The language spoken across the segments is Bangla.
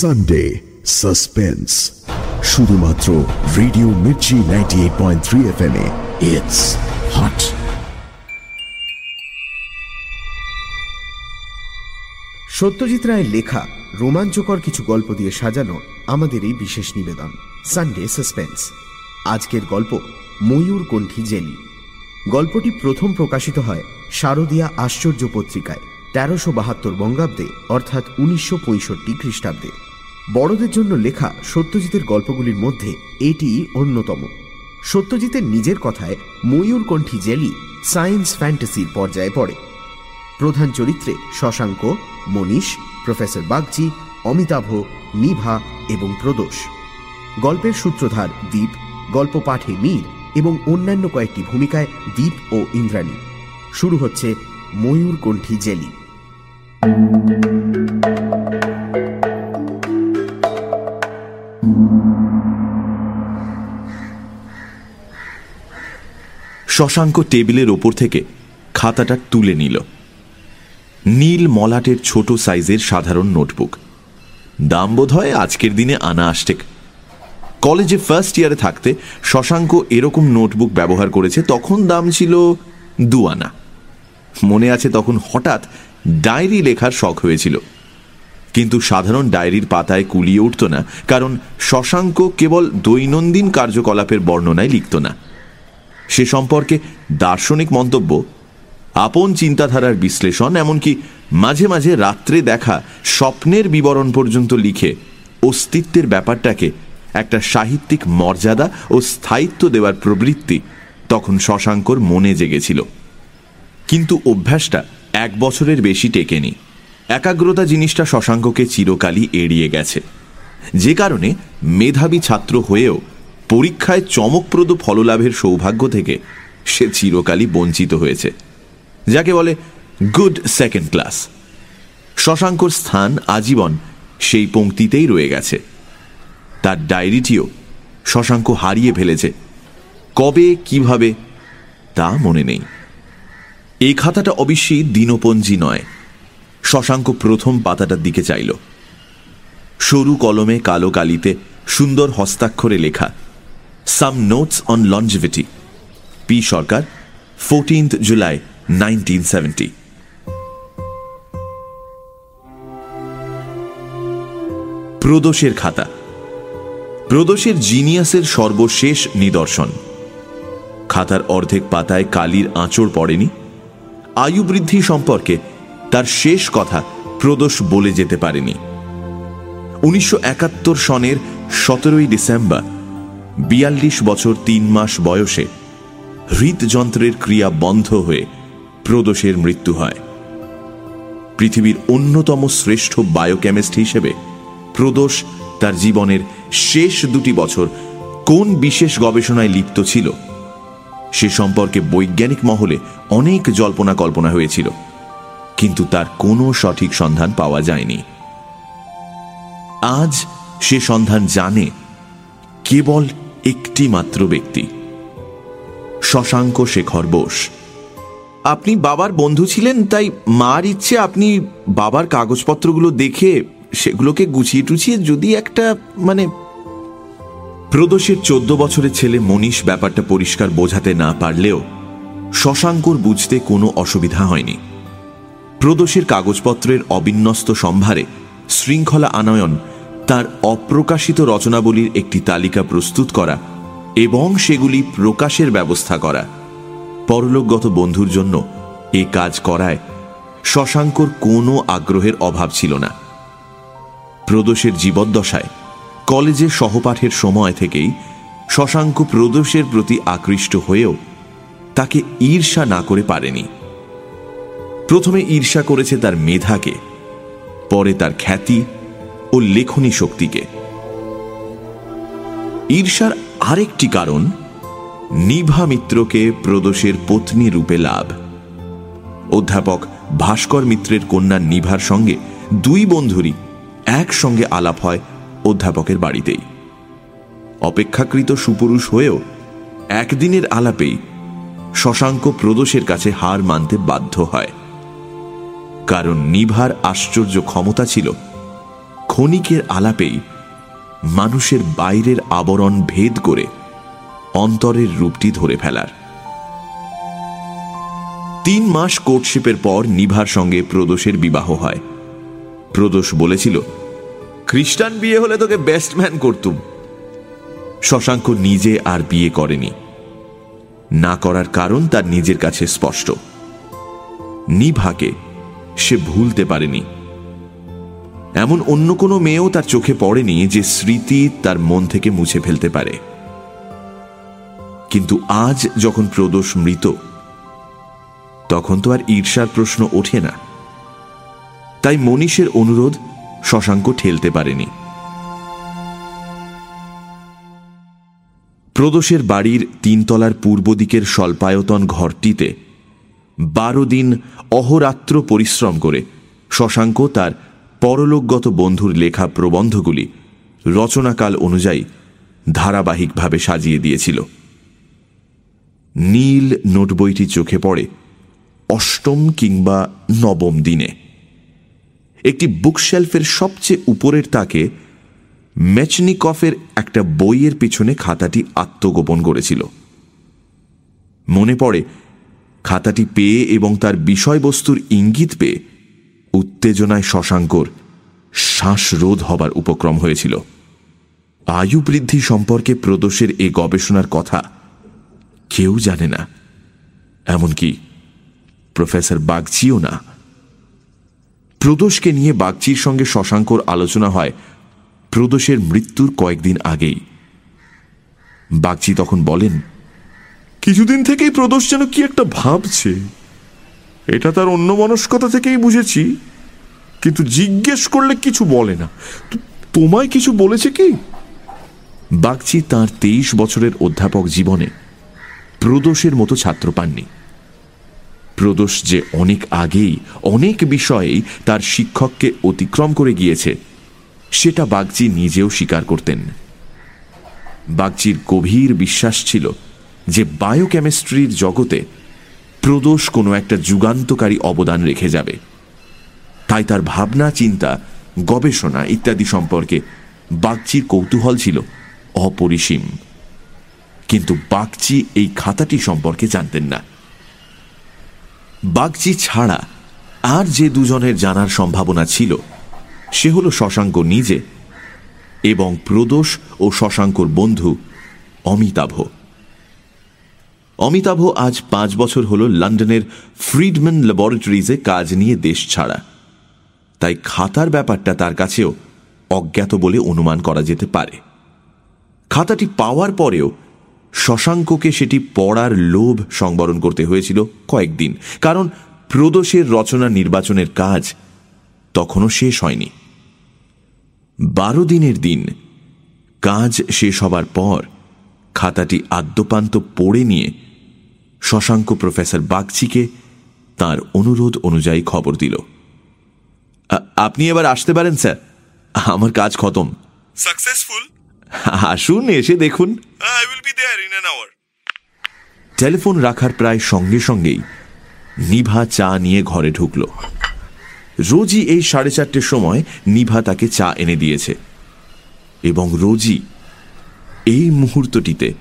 সানডে সাসপেন্স শুধুমাত্র radio Mirchi ninety eight point three F M it's hot Satyajit রায়ের লেখা, রোমাঞ্চকর কিছু গল্প দিয়ে সাজানো আমাদের এই বিশেষ নিবেদন সানডে সাসপেন্স আজকের গল্প, ময়ূর কণ্ঠী জেলি। গল্পটি প্রথম প্রকাশিত হয় শারদীয়া আশ্চর্য পত্রিকায়, তেরোশো বাহাত্তর বঙ্গাব্দে, অর্থাৎ উনিশশো পঁয়ষট্টি খ্রিস্টাব্দে। বড়দের জন্য লেখা সত্যজিতের গল্পগুলির মধ্যে এটি অন্যতম। সত্যজিতের নিজের কথায় ময়ূরকণ্ঠী জেলি সায়েন্স ফ্যান্টাসির পর্যায়ে পড়ে। প্রধান চরিত্রে শশাঙ্ক, মনীষ, প্রফেসর বাগচি, অমিতাভ, নিভা এবং প্রদোষ। গল্পের সূত্রধার দ্বীপ গল্প পাঠে মীর এবং অন্যান্য কয়েকটি ভূমিকায় দ্বীপ ও ইন্দ্রাণী। শুরু হচ্ছে ময়ূরকণ্ঠী জেলি। শশাঙ্ক টেবিলের ওপর থেকে খাতাটা তুলে নিল। নীল মলাটের ছোট সাইজের সাধারণ নোটবুক। দাম বোধ হয় আজকের দিনে আনা আসটেক কলেজে ফার্স্ট ইয়ারে থাকতে শশাঙ্ক এরকম নোটবুক ব্যবহার করেছে, তখন দাম ছিল দু আনা মনে আছে তখন হঠাৎ ডায়েরি লেখার শখ হয়েছিল। কিন্তু সাধারণ ডায়েরির পাতায় কুলিয়ে উঠত না, কারণ শশাঙ্ক কেবল দৈনন্দিন কার্যকলাপের বর্ণনায় লিখত না। সে সম্পর্কে দার্শনিক মন্তব্য। আপন চিন্তাধারার বিশ্লেষণ, এমনকি মাঝে মাঝে রাত্রে দেখা স্বপ্নের বিবরণ পর্যন্ত লিখে অস্তিত্বের ব্যাপারটাকে একটা সাহিত্যিক মর্যাদা ও স্থায়িত্ব দেওয়ার প্রবৃত্তি তখন শশাঙ্কর মনে জেগেছিল। কিন্তু অভ্যাসটা এক বছরের বেশি টেকেনি। একাগ্রতা জিনিসটা শশাঙ্ককে চিরকালই এড়িয়ে গেছে। যে কারণে মেধাবী ছাত্র হয়েও পরীক্ষায় চমকপ্রদ ফললাভের সৌভাগ্য থেকে সে চিরকালই বঞ্চিত হয়েছে। যাকে বলে গুড সেকেন্ড ক্লাস শশাঙ্কর স্থান আজীবন সেই পংক্তিতেই রয়ে গেছে। তার ডায়েরিটিও শশাঙ্ক হারিয়ে ফেলেছে। কবে, কীভাবে, তা মনে নেই। এই খাতাটা অবশ্যই দিনপঞ্জি নয়। শশাঙ্ক প্রথম পাতাটার দিকে চাইল। সরু কলমে কালো কালিতে সুন্দর হস্তাক্ষরে লেখা some notes on longevity P Sarkar fourteenth July nineteen seventy প্রদোষের খাতা প্রদোষের জিনিয়াসের সর্বশেষ নিদর্শন। খাতার অর্ধেক পাতায় কালির আঁচড় পড়েনি। আয়ু বৃদ্ধি সম্পর্কে তার শেষ কথা প্রদোষ বলে যেতে পারেনি। উনিশশো একাত্তর সনের সতেরোই ডিসেম্বর বিয়াল্লিশ বছর তিন মাস বয়সে হৃদযন্ত্রের ক্রিয়া বন্ধ হয়ে প্রদোষের মৃত্যু হয়। পৃথিবীর অন্যতম শ্রেষ্ঠ বায়োকেমিস্ট হিসেবে প্রদোষ তার জীবনের শেষ দুটি বছর কোন বিশেষ গবেষণায় লিপ্ত ছিল? সে সম্পর্কে বৈজ্ঞানিক মহলে অনেক জল্পনা কল্পনা হয়েছিল, কিন্তু তার কোনো সঠিক সন্ধান পাওয়া যায়নি। আজ সে সন্ধান জানে কেবল একটি মাত্র ব্যক্তি। শশাঙ্ক শেখর বোস। আপনি বাবার বন্ধু ছিলেন, তাই মার ইচ্ছে আপনি বাবার কাগজপত্রগুলো দেখে সেগুলোকে গুছিয়ে টুছিয়ে যদি একটা মানে প্রদোষের চোদ্দ বছরের ছেলে মনীষ ব্যাপারটা পরিষ্কার বোঝাতে না পারলেও শশাঙ্কর বুঝতে কোনো অসুবিধা হয়নি। প্রদোষের কাগজপত্রের অবিন্যস্ত সম্ভারে শৃঙ্খলা আনয়ন তার অপ্রকাশিত রচনাবলীর একটি তালিকা প্রস্তুত করা এবং সেগুলি প্রকাশের ব্যবস্থা করা। পরলোকগত বন্ধুর জন্য এ কাজ করায় শশাঙ্কর কোনো আগ্রহের অভাব ছিল না। প্রদোষের জীবদ্দশায় কলেজে সহপাঠের সময় থেকেই শশাঙ্ক প্রদোষের প্রতি আকৃষ্ট হয়েও তাকে ঈর্ষা না করে পারেনি। প্রথমে ঈর্ষা করেছে তার মেধাকে, পরে তার খ্যাতি ও লেখনী শক্তিকে। ঈর্ষার আরেকটি কারণ, নিভা মিত্রকে প্রদোষের পত্নী রূপে লাভ। অধ্যাপক ভাস্কর মিত্রের কন্যা নিভার সঙ্গে দুই বন্ধুরই একসঙ্গে আলাপ হয় অধ্যাপকের বাড়িতেই। অপেক্ষাকৃত সুপুরুষ হয়েও একদিনের আলাপেই শশাঙ্ক প্রদোষের কাছে হার মানতে বাধ্য হয়। কারণ নিভার আশ্চর্য ক্ষমতা ছিল ক্ষণিকের আলাপেই মানুষের বাইরের আবরণ ভেদ করে অন্তরের রূপটি ধরে ফেলার। তিন মাস কোর্টশিপের পর নিভার সঙ্গে প্রদোষের বিবাহ হয়। প্রদোষ বলেছিল, খ্রিস্টান বিয়ে হলে তোকে বেস্ট ম্যান করতুম। শশাঙ্ক নিজে আর বিয়ে করেনি। না করার কারণ তার নিজের কাছে স্পষ্ট। নিভাকে সে ভুলতে পারেনি। এমন অন্য কোনো মেয়েও তার চোখে পড়েনি যে স্মৃতি তার মন থেকে মুছে ফেলতে পারে। কিন্তু আজ যখন প্রদোষ মৃত, তখন তো আর ঈর্ষার প্রশ্ন ওঠে না। তাই মনীষের অনুরোধ শশাঙ্ক ঠেলতে পারেনি। প্রদোষের বাড়ির তিনতলার পূর্ব দিকের স্বল্পায়তন ঘরটিতে বারো দিন অহরাত্র পরিশ্রম করে শশাঙ্ক তার পরলোকগত বন্ধুর লেখা প্রবন্ধগুলি রচনাকাল অনুযায়ী ধারাবাহিকভাবে সাজিয়ে দিয়েছিল। নীল নোটবইটি চোখে পড়ে অষ্টম কিংবা নবম দিনে। একটি বুকশেলফের সবচেয়ে উপরের তাকে মেচনিকফের একটা বইয়ের পিছনে খাতাটি আত্মগোপন করেছিল। মনে পড়ে, খাতাটি পেয়ে এবং তার বিষয়বস্তুর ইঙ্গিত পেয়ে উত্তেজনায় শশাঙ্কর শ্বাসরোধ হবার উপক্রম হয়েছিল। আয়ু বৃদ্ধি সম্পর্কে প্রদোষের এ গবেষণার কথা কেউ জানে না। এমনকি প্রফেসর বাগচিও না। প্রদোষকে নিয়ে বাগচির সঙ্গে শশাঙ্কর আলোচনা হয় প্রদোষের মৃত্যুর কয়েকদিন আগেই। বাগচি তখন বলেন, কিছুদিন থেকেই প্রদোষ যেন কি একটা ভাবছে। এটা তার অন্য মনস্কতা থেকেই বুঝেছি, কিন্তু জিজ্ঞেস করলে কিছু বলে না। তোমায় কিছু বলেছে কি? বাগচি তার তেইশ বছরের অধ্যাপক জীবনে প্রদোষের মতো ছাত্র পাননি। প্রদোষ যে অনেক আগেই, অনেক বিষয়েই তার শিক্ষককে অতিক্রম করে গিয়েছে, সেটা বাগচি নিজেও স্বীকার করতেন। বাগচির গভীর বিশ্বাস ছিল যে বায়োকেমিস্ট্রির জগতে প্রদোষ কোনো একটা যুগান্তকারী অবদান রেখে যাবে। তাই তার ভাবনা, চিন্তা, গবেষণা ইত্যাদি সম্পর্কে বাগচির কৌতূহল ছিল অপরিসীম। কিন্তু বাগচি এই খাতাটি সম্পর্কে জানতেন না। বাগচি ছাড়া আর যে দুজনের জানার সম্ভাবনা ছিল, সে হল শশাঙ্ক নিজে এবং প্রদোষ ও শশাঙ্কর বন্ধু অমিতাভ। অমিতাভ আজ পাঁচ বছর হল লন্ডনের ফ্রিডম্যান ল্যাবরেটরিজে কাজ নিয়ে দেশ ছাড়া। তাই খাতার ব্যাপারটা তার কাছেও অজ্ঞাত বলে অনুমান করা যেতে পারে। খাতাটি পাওয়ার পরেও শশাঙ্ককে সেটি পড়ার লোভ সংবরণ করতে হয়েছিল কয়েকদিন, কারণ প্রদোষের রচনা নির্বাচনের কাজ তখনও শেষ হয়নি। বারো দিনের দিন কাজ শেষ হবার পর খাতাটি আদ্যপান্ত পড়ে নিয়ে শশাঙ্ক প্রফেসর বাগচিকে তার অনুরোধ অনুযায়ী খবর দিল। আপনি এবার আসতে পারেন স্যার। আমার কাজ খতম। সাকসেসফুল আসুন এসে দেখুন। I will be there in an hour telephone রাখার প্রায় সঙ্গে সঙ্গেই নিভা চা নিয়ে ঘরে ঢুকল। রোজই এই সাড়ে চারটের সময় নিভা তাকে চা এনে দিয়েছে। এবং রোজই এই মুহূর্তটিতে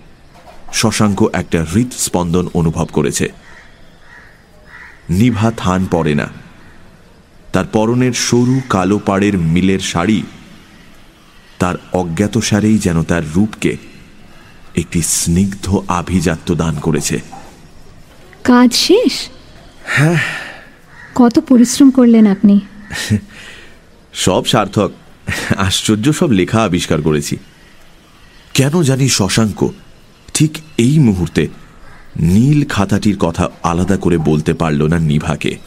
শশাঙ্ক একটা হৃদস্পন্দন অনুভব করেছে। নিভা থান পড়ে না। তার পরনের সরু কালো পাড়ের মিলের শাড়ি তার অজ্ঞাত সারেই যেন তার রূপকে একটি স্নিগ্ধ আভিজাত্য দান করেছে। কাজ শেষ? হ্যাঁ। কত পরিশ্রম করলেন আপনি। সব সার্থক। আশ্চর্য সব লেখা আবিষ্কার করেছি। কেন জানি শশাঙ্ক ঠিক এই মুহূর্তে নীল খাতাটির কথা আলাদা করে বলতে পারল না নিভাকে।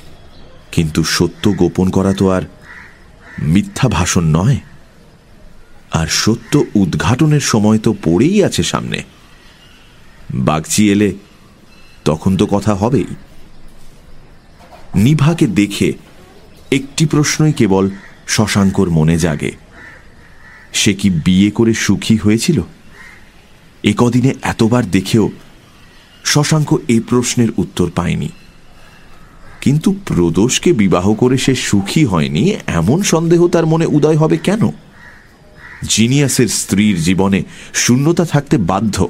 কিন্তু সত্য গোপন করা তো আর মিথ্যা ভাষণ নয়। আর সত্য উদ্ঘাটনের সময় তো পড়েই আছে সামনে। বাগচি এলে তখন তো কথা হবেই। নিভাকে দেখে একটি প্রশ্নই কেবল শশাঙ্কর মনে জাগে। সে কি বিয়ে করে সুখী হয়েছিল? এ কদিনে এতবার দেখেও শশাঙ্ক এই প্রশ্নের উত্তর পায়নি। কিন্তু প্রদোষকে বিবাহ করে সে সুখী হয়নি, এমন সন্দেহ তার মনে উদয় হবে কেন? জিনিয়াসের স্ত্রীর জীবনে শূন্যতা থাকতে বাধ্য।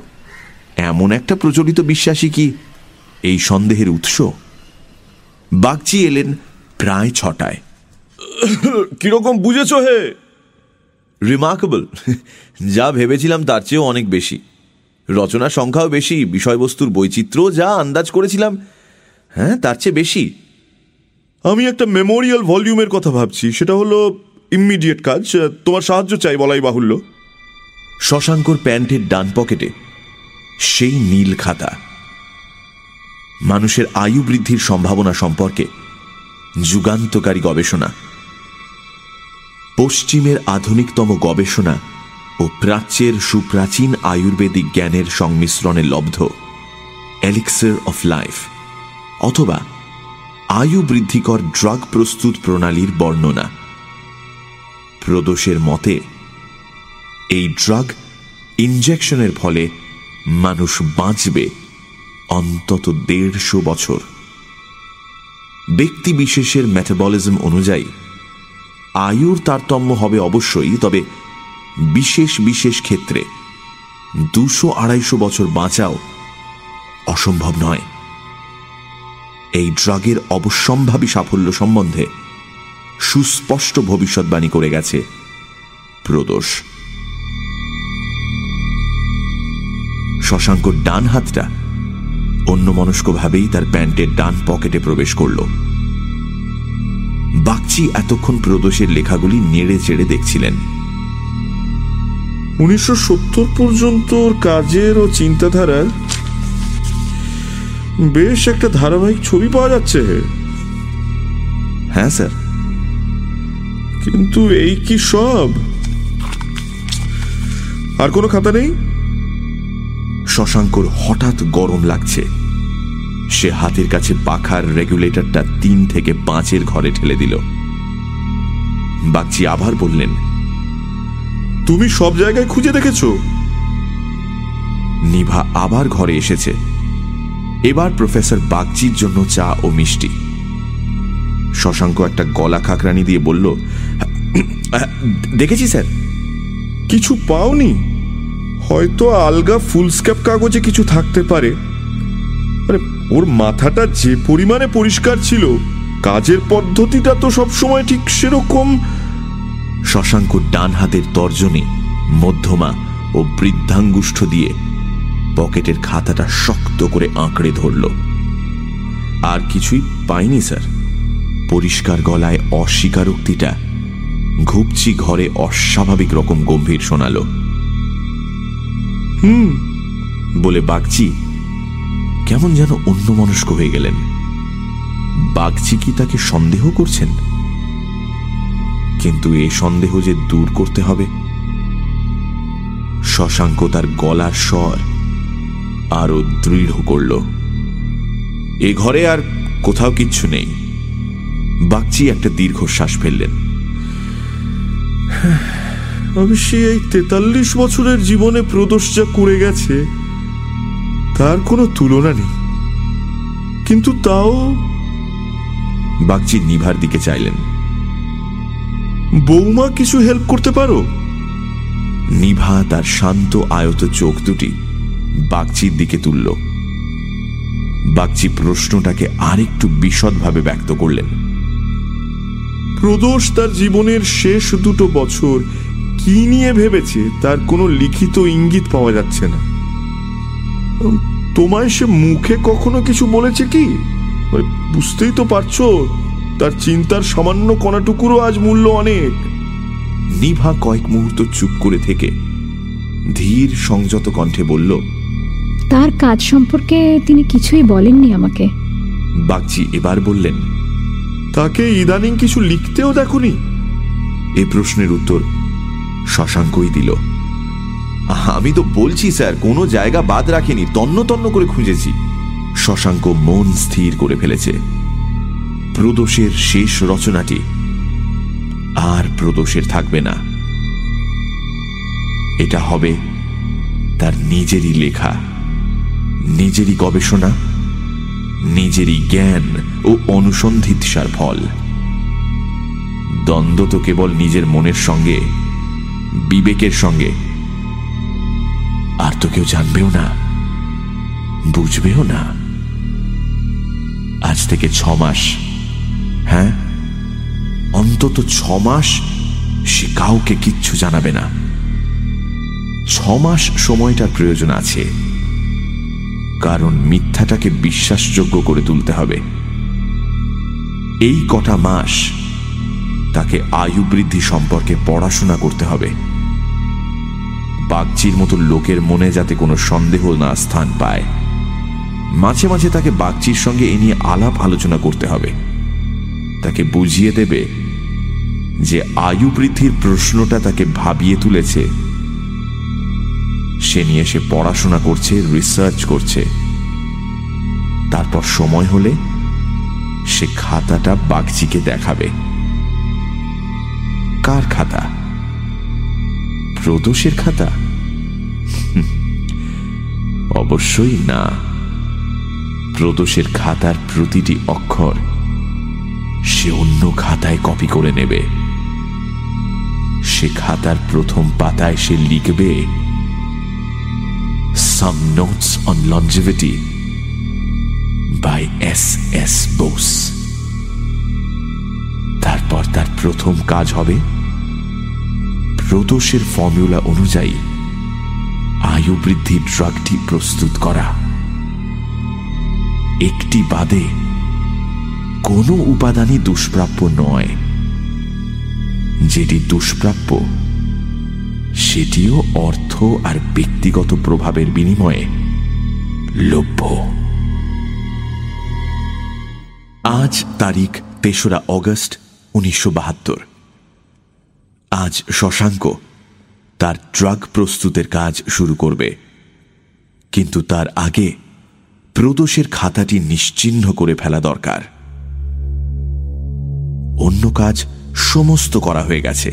এমন একটা প্রচলিত বিশ্বাসী কি এই সন্দেহের উৎস? বাগচি এলেন প্রায় ছটায়। কীরকম বুঝেছ হে? রিমার্কেবল যা ভেবেছিলাম তার চেয়েও অনেক বেশি। রচনা সংখ্যাও বেশি বিষয়বস্তুর বৈচিত্র্য যা আন্দাজ করেছিলাম। হ্যাঁ তার চেয়ে বেশি। আমি একটা মেমোরিয়াল ভলিউমের কথা ভাবছি সেটা হলো ইমিডিয়েট কাজ তোমার সাহায্য চাই বলাই বাহুল্য। শশাঙ্কর প্যান্টের ডান পকেটে সেই নীল খাতা। মানুষের আয়ু বৃদ্ধির সম্ভাবনা সম্পর্কে যুগান্তকারী গবেষণা। পশ্চিমের আধুনিকতম গবেষণা ও প্রাচ্যের সুপ্রাচীন আয়ুর্বেদিক জ্ঞানের সংমিশ্রণে লব্ধ। এলিক্সার অফ লাইফ অথবা আয়ু বৃদ্ধিকর ড্রাগ প্রস্তুত প্রণালীর বর্ণনা। প্রদোষের মতে, এই ড্রাগ ইনজেকশনের ফলে মানুষ বাঁচবে অন্তত দেড়শো বছর। ব্যক্তি বিশেষের মেটাবলিজম অনুযায়ী, আয়ুর তারতম্য হবে অবশ্যই, তবে বিশেষ বিশেষ ক্ষেত্রে দুশো আড়াইশো বছর বাঁচাও অসম্ভব নয়। এই ড্রাগের অবশ্যম্ভাবী সাফল্য সম্বন্ধে সুস্পষ্ট ভবিষ্যৎবাণী করে গেছে প্রদোষ। শশাঙ্কর ডান হাতটা অন্যমনস্কভাবেই তার প্যান্টের ডান পকেটে প্রবেশ করল। বাগচি এতক্ষণ প্রদোষের লেখাগুলি নেড়ে চেড়ে দেখছিলেন। উনিশশো সত্তর পর্যন্ত ওর কাজের ও চিন্তাধারার বেশ একটা ধারাবাহিক ছবি পাওয়া যাচ্ছে। হ্যাঁ স্যার। কিন্তু এই কি সব? আর কোনো খাতা নেই? শশাঙ্কর হঠাৎ গরম লাগছে। সে হাতের কাছে পাখার রেগুলেটরটা তিন থেকে পাঁচের ঘরে ঠেলে দিল। বাগচি আবার বললেন তুমি সব জায়গায় খুঁজে দেখেছ? নিভা আবার ঘরে এসেছে। এবার প্রফেসর বাগচির জন্য চা ও মিষ্টি। শশাঙ্ক একটা গলা খাকরানি দিয়ে বলল দেখেছি স্যার। কিছু পাওনি? হয়তো আলগা ফুলস্ক্যাপ কাগজে কিছু থাকতে পারে। মানে ওর মাথাটা যে পরিমাণে পরিষ্কার ছিল কাজের পদ্ধতিটা তো সবসময় ঠিক সেরকম শশাঙ্ক ডান হাতের তর্জনী, মধ্যমা ও বৃদ্ধাঙ্গুষ্ঠ দিয়ে পকেটের খাতাটা শক্ত করে আঁকড়ে ধরল। আর কিছুই পাইনি, স্যার। পরিষ্কার গলায় অস্বীকারোক্তিটা ঘুপচি ঘরে অস্বাভাবিক রকম গম্ভীর শোনাল। হুম, বলে বাগচি কেমন যেন অন্যমনস্ক হয়ে গেলেন। বাগচি কি তাকে সন্দেহ করছেন? কিন্তু এ সন্দেহ যে দূর করতে হবে? শশাঙ্ক তার গলার স্বর আরও দৃঢ় করল। এ ঘরে আর কোথাও কিচ্ছু নেই। বাগচি একটা দীর্ঘশ্বাস ফেললেন। অবশ্যই এই তেতাল্লিশ বছরের জীবনে প্রদোষ যা করে গেছে তার কোনো তুলনা নেই। কিন্তু তাও বাগচি নিভার দিকে চাইলেন। বৌমা কিছু হেল্প করতে পারো? নিভা তার শান্ত আয়ত চোখ দুটি বাগচির দিকে তুলল। বাগচি প্রশ্নটাকে আরেকটু বিশদভাবে ব্যক্ত করলেন। প্রদোষ তার জীবনের শেষ দুটো বছর কি নিয়ে ভেবেছে তার কোনো লিখিত ইঙ্গিত পাওয়া যাচ্ছে না। তোমায় সে মুখে কখনো কিছু বলেছে কি? বুঝতেই তো পারছ তার চিন্তার সামান্য কণাটুকুরও আজ মূল্য অনেক। নিভা কয়েক মুহূর্ত চুপ করে থেকে ধীর সংযত কণ্ঠে বলল তার কাজ সম্পর্কে তিনি কিছুই বলেননি আমাকে। বাগচি এবার বললেন তাকে ইদানিং কিছু লিখতেও দেখনি। এ প্রশ্নের উত্তর শশাঙ্কই দিল আমি তো বলছি স্যার কোনো জায়গা বাদ রাখেনি তন্ন তন্ন করে খুঁজেছি। শশাঙ্ক মন স্থির করে ফেলেছে। প্রদোষের শেষ রচনাটি আর প্রদোষের থাকবে না। এটা হবে তার নিজেরই লেখা, নিজেরই গবেষণা, নিজেরই জ্ঞান ও অনুসন্ধিৎসার ফল। দ্বন্দ্ব তো কেবল নিজের মনের সঙ্গে, বিবেকের সঙ্গে। আর তো কেউ জানবেও না, বুঝবেও না। আজ থেকে ছ মাস হ্যাঁ? অন্তত ছ মাস সে কাউকে কিচ্ছু জানাবে না। ছ মাস সময়টার প্রয়োজন আছে। কারণ মিথ্যাটাকে বিশ্বাসযোগ্য করে তুলতে হবে। এই কটা মাস তাকে আয়ু বৃদ্ধি সম্পর্কে পড়াশোনা করতে হবে। বাগচির মতো লোকের মনে যাতে কোনো সন্দেহ না স্থান পায়। মাঝে মাঝে তাকে বাগচির সঙ্গে এ নিয়ে আলাপ আলোচনা করতে হবে। তাকে বুঝিয়ে দেবে যে আয়ু বৃদ্ধির প্রশ্নটা তাকে ভাবিয়ে তুলেছে। সে নিয়ে সে পড়াশোনা করছে রিসার্চ করছে। তারপর সময় হলে সে খাতাটা বাগচিকে দেখাবে। কার খাতা? প্রদোষের খাতা? অবশ্যই না। প্রদোষের খাতার প্রতিটি অক্ষর সে অন্য খাতায় কপি করে নেবে। সে খাতার প্রথম পাতায় সে লিখবে some notes on longevity by S S Bose তারপর তার প্রথম কাজ হবে প্রদোষের ফর্মুলা অনুযায়ী আয়ু বৃদ্ধির ড্রাগটি প্রস্তুত করা। একটি বাদে কোনো উপাদানই দুষ্প্রাপ্য নয়। যেটি দুষ্প্রাপ্য, সেটিও অর্থ আর ব্যক্তিগত প্রভাবের বিনিময়ে লভ্য। আজ তারিখ তেসরা অগস্ট উনিশশো বাহাত্তর। আজ শশাঙ্ক তার ড্রাগ প্রস্তুতের কাজ শুরু করবে। কিন্তু তার আগে প্রদোষের খাতাটি নিশ্চিহ্ন করে ফেলা দরকার। অন্য কাজ সমস্ত করা হয়ে গেছে।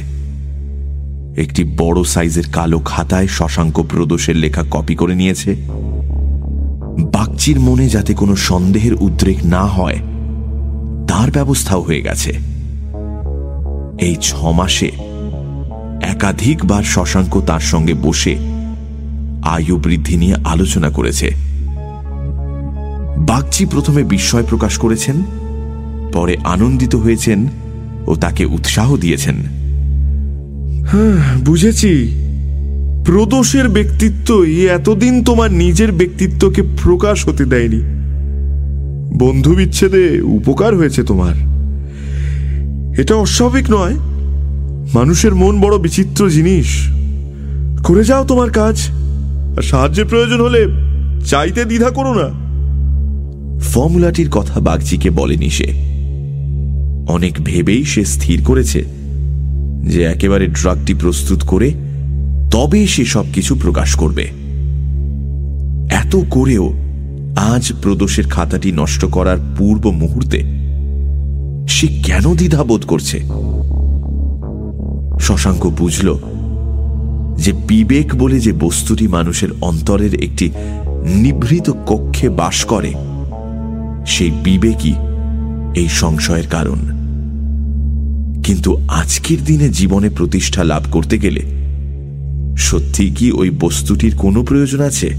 একটি বড় সাইজের কালো খাতায় শশাঙ্ক প্রদোষের লেখা কপি করে নিয়েছে। বাগচির মনে যাতে কোনো সন্দেহের উদ্রেক না হয়, তার ব্যবস্থাও হয়ে গেছে। এই ছ মাসে একাধিকবার শশাঙ্ক তার সঙ্গে বসে আয়ু বৃদ্ধি নিয়ে আলোচনা করেছে। বাগচি প্রথমে বিস্ময় প্রকাশ করেছেন পরে আনন্দিত হয়েছেন ও তাকে উৎসাহ দিয়েছেন। হ্যাঁ বুঝেছি। প্রদোষের ব্যক্তিত্বই এতদিন তোমার নিজের ব্যক্তিত্বকে প্রকাশ হতে দেয়নি। বন্ধু বিচ্ছেদে উপকার হয়েছে তোমার। এটা অস্বাভাবিক নয়। মানুষের মন বড় বিচিত্র জিনিস। করে যাও তোমার কাজ। আর সাহায্যের প্রয়োজন হলে চাইতে দ্বিধা করো না। ফর্মুলাটির কথা বাগচিকে বলেনি সে। অনেক ভেবেই সে স্থির করেছে যে একেবারে ড্রাগটি প্রস্তুত করে তবে সে সবকিছু প্রকাশ করবে। এত করেও আজ প্রদোষের খাতাটি নষ্ট করার পূর্ব মুহূর্তে সে কেন দ্বিধাবোধ করছে? শশাঙ্ক বুঝল যে বিবেক বলে যে বস্তুটি মানুষের অন্তরের একটি নিভৃত কক্ষে বাস করে, সেই বিবেকই এই সংশয়ের কারণ। কিন্তু আজকের দিনে জীবনে প্রতিষ্ঠা লাভ করতে গেলে সত্যি কি ওই বস্তুটির কোনো প্রয়োজন আছে?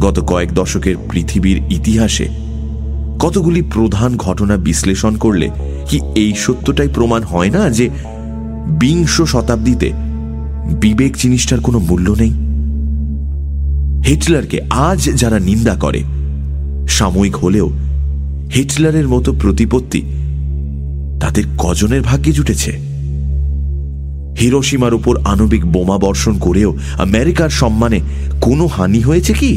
গত কয়েক দশকের পৃথিবীর ইতিহাসে কতগুলি প্রধান ঘটনা বিশ্লেষণ করলে কি এই সত্যটাই প্রমাণ হয় না যে বিংশ শতাব্দীতে বিবেক জিনিসটার কোনো মূল্য নেই? হিটলারকে আজ যারা নিন্দা করে, সাময়িক হলেও হিটলারের মতো প্রতিপত্তি তাদের কজনের ভাগ্যে জুটেছে। হিরোসীমার উপর আণবিক বোমা বর্ষণ করেও আমেরিকার সম্মানে কোনো হানি হয়েছে কি?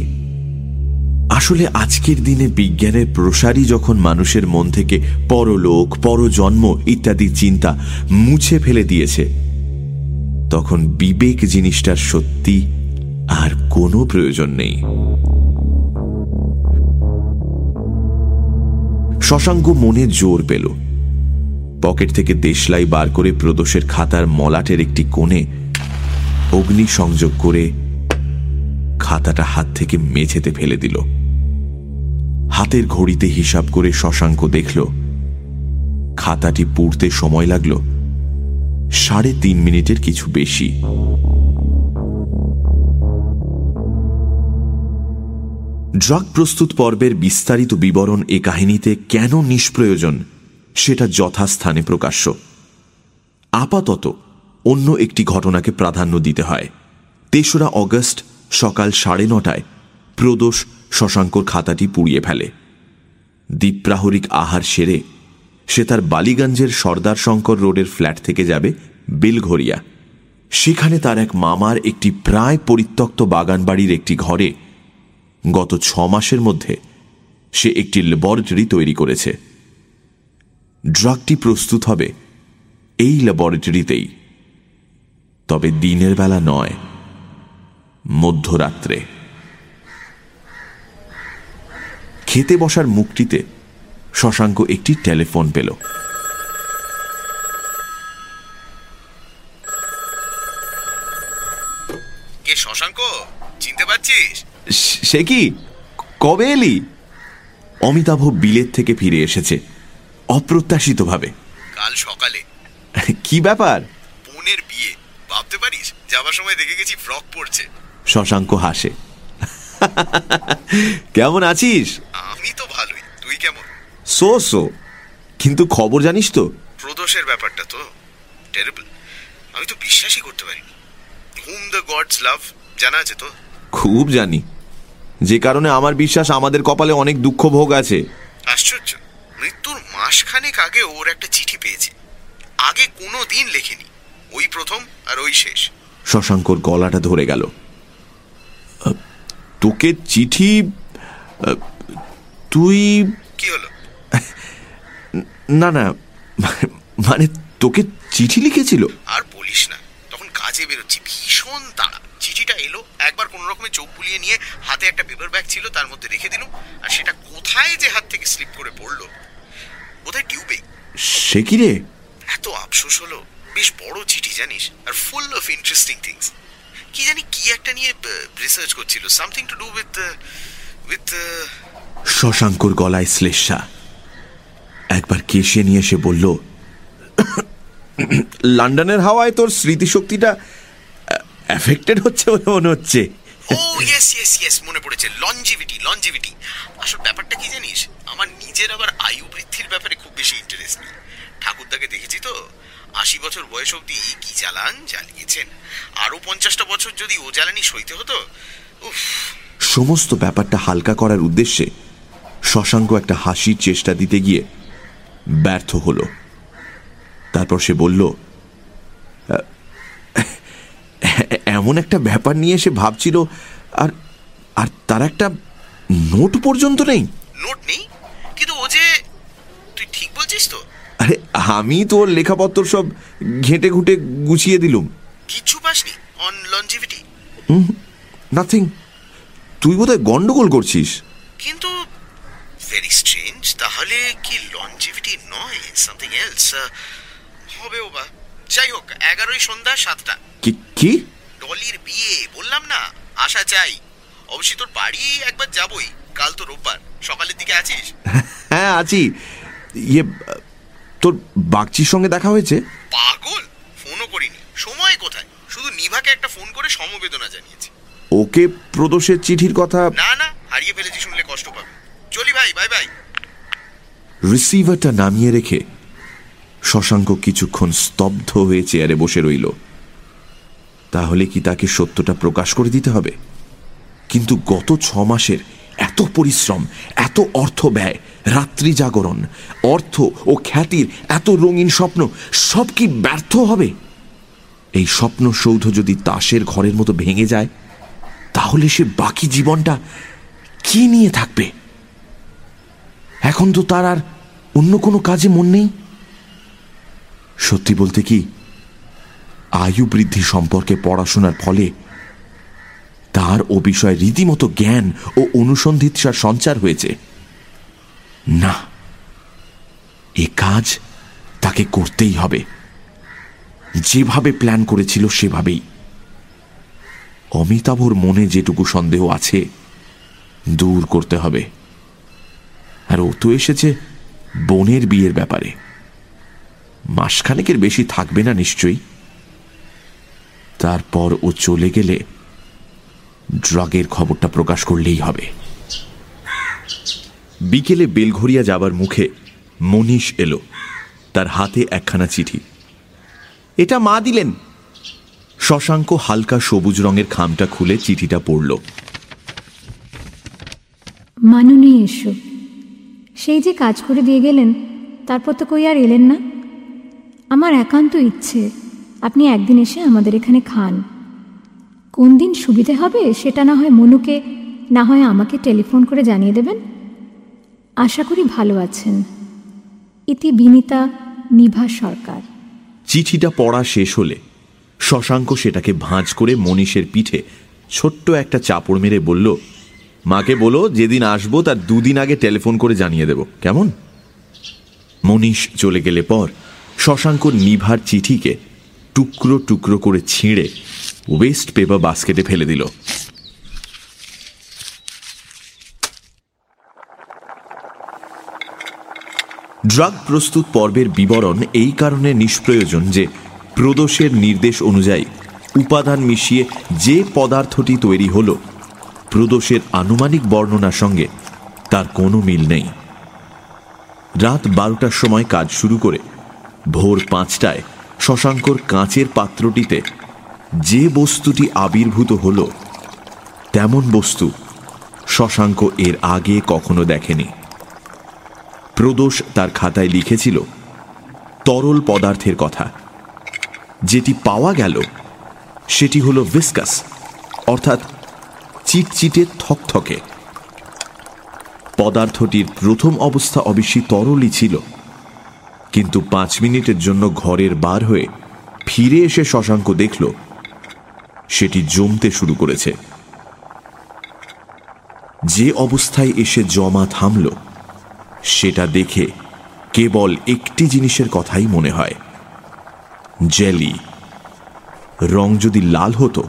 আসলে আজকের দিনে বিজ্ঞানের প্রসারই যখন মানুষের মন থেকে পরলোক, পরজন্ম ইত্যাদি চিন্তা মুছে ফেলে দিয়েছে, তখন বিবেক জিনিসটার সত্যি আর কোনো প্রয়োজন নেই। শশাঙ্ক মনে জোর পেল। পকেট থেকে দেশলাই বার করে প্রদোষের খাতার মলাটের একটি কোণে অগ্নি সংযোগ করে খাতাটা হাত থেকে মেঝেতে ফেলে দিল। হাতের ঘড়িতে হিসাব করে শশাঙ্ক দেখল, খাতাটি পুড়তে সময় লাগল, সাড়ে তিন মিনিটের কিছু বেশি। ড্রাগ প্রস্তুত পর্বের বিস্তারিত বিবরণ এ কাহিনীতে কেন নিষ্প্রয়োজন? সেটা যথাস্থানে প্রকাশ্য। আপাতত অন্য একটি ঘটনাকে প্রাধান্য দিতে হয়। তেসরা অগস্ট সকাল সাড়ে নটায় প্রদোষ শশাঙ্কর খাতাটি পুড়িয়ে ফেলে। দ্বীপ্রাহরিক আহার সেরে সে তার বালিগঞ্জের সর্দার শঙ্কর রোডের ফ্ল্যাট থেকে যাবে বেলঘরিয়া সেখানে তার এক মামার একটি প্রায় পরিত্যক্ত বাগানবাড়ির একটি ঘরে গত ছ মাসের মধ্যে সে একটি ল্যাবরেটরি তৈরি করেছে। ড্রাগটি প্রস্তুত হবে এই ল্যাবরেটরিতেই। তবে দিনের বেলা নয় মধ্যরাত্রে। খেতে বসার মুখটিতে শশাঙ্ক একটি টেলিফোন পেল। কে শশাঙ্ক? চিনতে পারছিস? সে কি কবে এলি? অমিতাভ বিলেত থেকে ফিরে এসেছে। অপ্রত্যাশিতভাবে। কাল সকালে। কি ব্যাপার? বোনের বিয়ে। ভাবতে পারিস? যাবার সময় দেখে গেছি ফ্রক পড়ছে শশাঙ্ক হাসে। কেমন আছিস? আমি তো ভালোই। তুই কেমন? So so. কিন্তু খবর জানিস তো? প্রদোষের ব্যাপারটা তো। টেরেবল আমি তো বিশ্বাসই করতে পারিনি। হুম দ্য গডস লাভ জানা আছে তো? খুব জানি। যে কারণে আমার বিশ্বাস আমাদের কপালে অনেক দুঃখ ভোগ আছে। আশ্চর্য। মৃত্যুর মাসখানেক আগে ওর একটা চিঠি পেয়েছে। আগে কোনো দিন লেখেনি। ওই প্রথম আর ওই শেষ। শশাঙ্কর গলাটা ধরে গেল। তোকে চিঠি তুই কি হলো? না না মানে তোকে চিঠি লিখেছিল? আর বলিস না তখন কাজে বেরোচ্ছি ভীষণ তাড়া। চিঠিটা এলো একবার কোনো রকমে চোখ বুলিয়ে নিয়ে হাতে একটা পেপার ব্যাগ ছিল তার মধ্যে রেখে দিলুম আর সেটা কোথায় যে হাত থেকে স্লিপ করে পড়ল? বোধহয় টিউবে? সে কি রে? এত আফসোস হলো। বেশ বড় চিঠি জানিস আর ফুল অফ ইন্টারেস্টিং থিংস কি জানি কি একটা নিয়ে রিসার্চ করছিল something to do with with শশাঙ্কর গলায় শ্লেষা। একবার কেশে নিয়ে এসে বলল লন্ডনের হাওয়ায় তোর স্মৃতিশক্তিটা এফেক্টেড হচ্ছে বলে মনে হচ্ছে। ও ইয়েস ইয়েস ইয়েস মনে পড়েছে। লঞ্জিভিটি লঞ্জিভিটি আসল ব্যাপারটা কি জানিস? নিজের আবার আয়ু বৃদ্ধির ব্যাপারে খুব বেশি ইন্টারেস্ট নেই। ঠাকুরদাকে দেখেছি তো? আশি বছর বয়স অবধি কি জ্বালান জ্বালিয়েছেন। আরও পঞ্চাশটা বছর যদি ও জ্বালানি সইতে হতো উফ। সমস্ত ব্যাপারটা হালকা করার উদ্দেশ্যে শশাঙ্ক একটা হাসির চেষ্টা দিতে গিয়ে ব্যর্থ হল। তারপর সে বলল এমন একটা ব্যাপার নিয়ে সে ভাবছিল আর আর তার একটা নোট পর্যন্ত নেই। নোট নেই? কিন্তু ও যে তুই ঠিক বলছিস তো? আরে আমি তোর লেখাপত্র সব ঘেঁটে ঘুঁটে গুছিয়ে দিলুম। কিচ্ছু পাসনি? অন লঞ্জিভিটি নাথিং তুই বোধহয় গন্ডগোল করছিস। কিন্তু ভেরি স্ট্রেঞ্জ তাহলে কি লঞ্জিভিটি নয়? সামথিং এলস হবে ও বা। যাই হোক এগারোই সন্ধ্যা সাতটা। কি কি? ডলির বিয়ে বললাম না আশা চাই। অবশ্যই তোর বাড়ি একবার যাবই কাল তো রোববার। সকালের দিকে আছিস? হ্যাঁ আছি। ইয়ে তোর বাগচির সঙ্গে দেখা হয়েছে? পাগল? ফোনও করিনি। সময় কোথায়? শুধু নিভাকে একটা ফোন করে সমবেদনা জানিয়েছি। ওকে প্রদোষের চিঠির কথা না না হারিয়ে ফেলেছি শুনলে কষ্ট পাবে। চলি ভাই বাই বাই। রিসিভারটা নামিয়ে রেখে শশাঙ্ক কিছুক্ষণ স্তব্ধ হয়ে চেয়ারে বসে রইল। তাহলে কি তাকে সত্যটা প্রকাশ করে দিতে হবে? কিন্তু গত ছ মাসের এত পরিশ্রম, এত অর্থ ব্যয়, রাত্রি জাগরণ, অর্থ ও খ্যাতির এত রঙিন স্বপ্ন, সব কি ব্যর্থ হবে? এই স্বপ্ন সৌধ যদি তাসের ঘরের মতো ভেঙে যায়, তাহলে সে বাকি জীবনটা কি নিয়ে থাকবে? এখন তো তার আর অন্য কোনো কাজে মন নেই। সত্যি বলতে কি, আয়ু বৃদ্ধি সম্পর্কে পড়াশোনার ফলে তার ও বিষয়ে রীতিমতো জ্ঞান ও অনুসন্ধিৎসার সঞ্চার হয়েছে। না, এ কাজ তাকে করতেই হবে। যেভাবে প্ল্যান করেছিল সেভাবেই। অমিতাভর মনে যেটুকু সন্দেহ আছে, দূর করতে হবে। আর ও তো এসেছে বোনের বিয়ের ব্যাপারে। মাসখানেকের বেশি থাকবে না নিশ্চয়ই? তারপর ও চলে গেলে ড্রাগের খবরটা প্রকাশ করলেই হবে। বিকেলে বেলঘরিয়া যাবার মুখে মনীষ এলো। তার হাতে একখানা চিঠি। এটা মা দিলেন? শশাঙ্ক হালকা সবুজ রঙের খামটা খুলে চিঠিটা পড়ল। মাননীয় এসো সেই যে কাজ করে দিয়ে গেলেন, তারপর তো কই আর এলেন না? আমার একান্ত ইচ্ছে, আপনি একদিন এসে আমাদের এখানে খান। কোন দিন সুবিধে হবে সেটা না হয় মনুকে, না হয় আমাকে টেলিফোন করে জানিয়ে দেবেন? আশা করি ভালো আছেন। ইতি বিনিতা, নিভা সরকার। চিঠিটা পড়া শেষ হলে শশাঙ্ক সেটাকে ভাঁজ করে মনীষের পিঠে ছোট্ট একটা চাপড় মেরে বলল, মাকে বলো যেদিন আসব তার দুদিন আগে টেলিফোন করে জানিয়ে দেব, কেমন? মনীষ চলে গেলে পর শশাঙ্ক নিভার চিঠিকে টুকরো টুকরো করে ছিঁড়ে ওয়েস্ট পেপার বাস্কেটে ফেলে দিল। ড্রাগ প্রস্তুত পর্বের বিবরণ এই কারণে নিষ্প্রয়োজন যে প্রদোষের নির্দেশ অনুযায়ী উপাদান মিশিয়ে যে পদার্থটি তৈরি হল, প্রদোষের আনুমানিক বর্ণনার সঙ্গে তার কোনো মিল নেই। রাত বারোটার সময় কাজ শুরু করে ভোর পাঁচটায় শশাঙ্কর কাঁচের পাত্রটিতে যে বস্তুটি আবির্ভূত হল, তেমন বস্তু শশাঙ্ক এর আগে কখনো দেখেনি। প্রদোষ তার খাতায় লিখেছিল, তরল পদার্থের কথা। যেটি পাওয়া গেল, সেটি হলো ভিসকাস, অর্থাৎ চিটচিটে থকথকে। পদার্থটির প্রথম অবস্থা অবশ্যই তরলই ছিল, কিন্তু পাঁচ মিনিটের জন্য ঘরের বার হয়ে ফিরে এসে শশাঙ্ক দেখল সেটি জমতে শুরু করেছে। যে অবস্থায় এসে জমা থামল সেটা দেখে কেবল একটি জিনিসের কথাই মনে হয়। জেলি। রং যদি লাল হতো,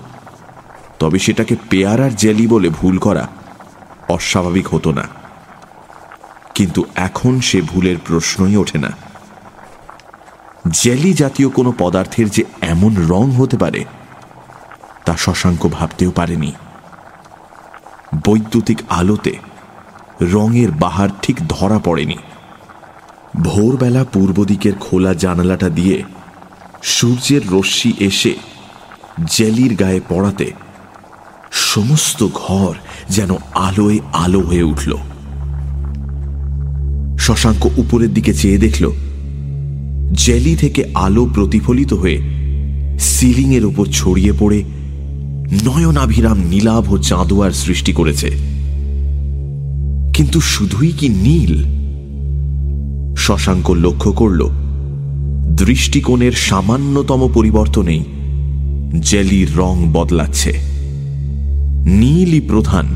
তবে সেটাকে পেয়ারার জেলি বলে ভুল করা অস্বাভাবিক হতো না। কিন্তু এখন সে ভুলের প্রশ্নই ওঠে না। জেলি জাতীয় কোনো পদার্থের যে এমন রং হতে পারে তা শশাঙ্ক ভাবতেও পারেনি। বৈদ্যুতিক আলোতে রঙের বাহার ঠিক ধরা পড়েনি। ভোরবেলা পূর্ব দিকের খোলা জানালাটা দিয়ে সূর্যের রশ্মি এসে জেলির গায়ে পড়াতে সমস্ত ঘর যেন আলোয় আলো হয়ে উঠল। শশাঙ্ক উপরের দিকে চেয়ে দেখল, জেলি থেকে আলো প্রতিফলিত হয়ে সিলিংয়ের উপর ছড়িয়ে পড়ে নয়নাভিরাম নীলাভ ও চাঁদোয়ার সৃষ্টি করেছে। কিন্তু শুধুই কি নীল? শশাঙ্ক লক্ষ্য করল, দৃষ্টিকোণের সামান্যতম পরিবর্তনেই জেলির রং বদলাচ্ছে। নীলই প্রধান,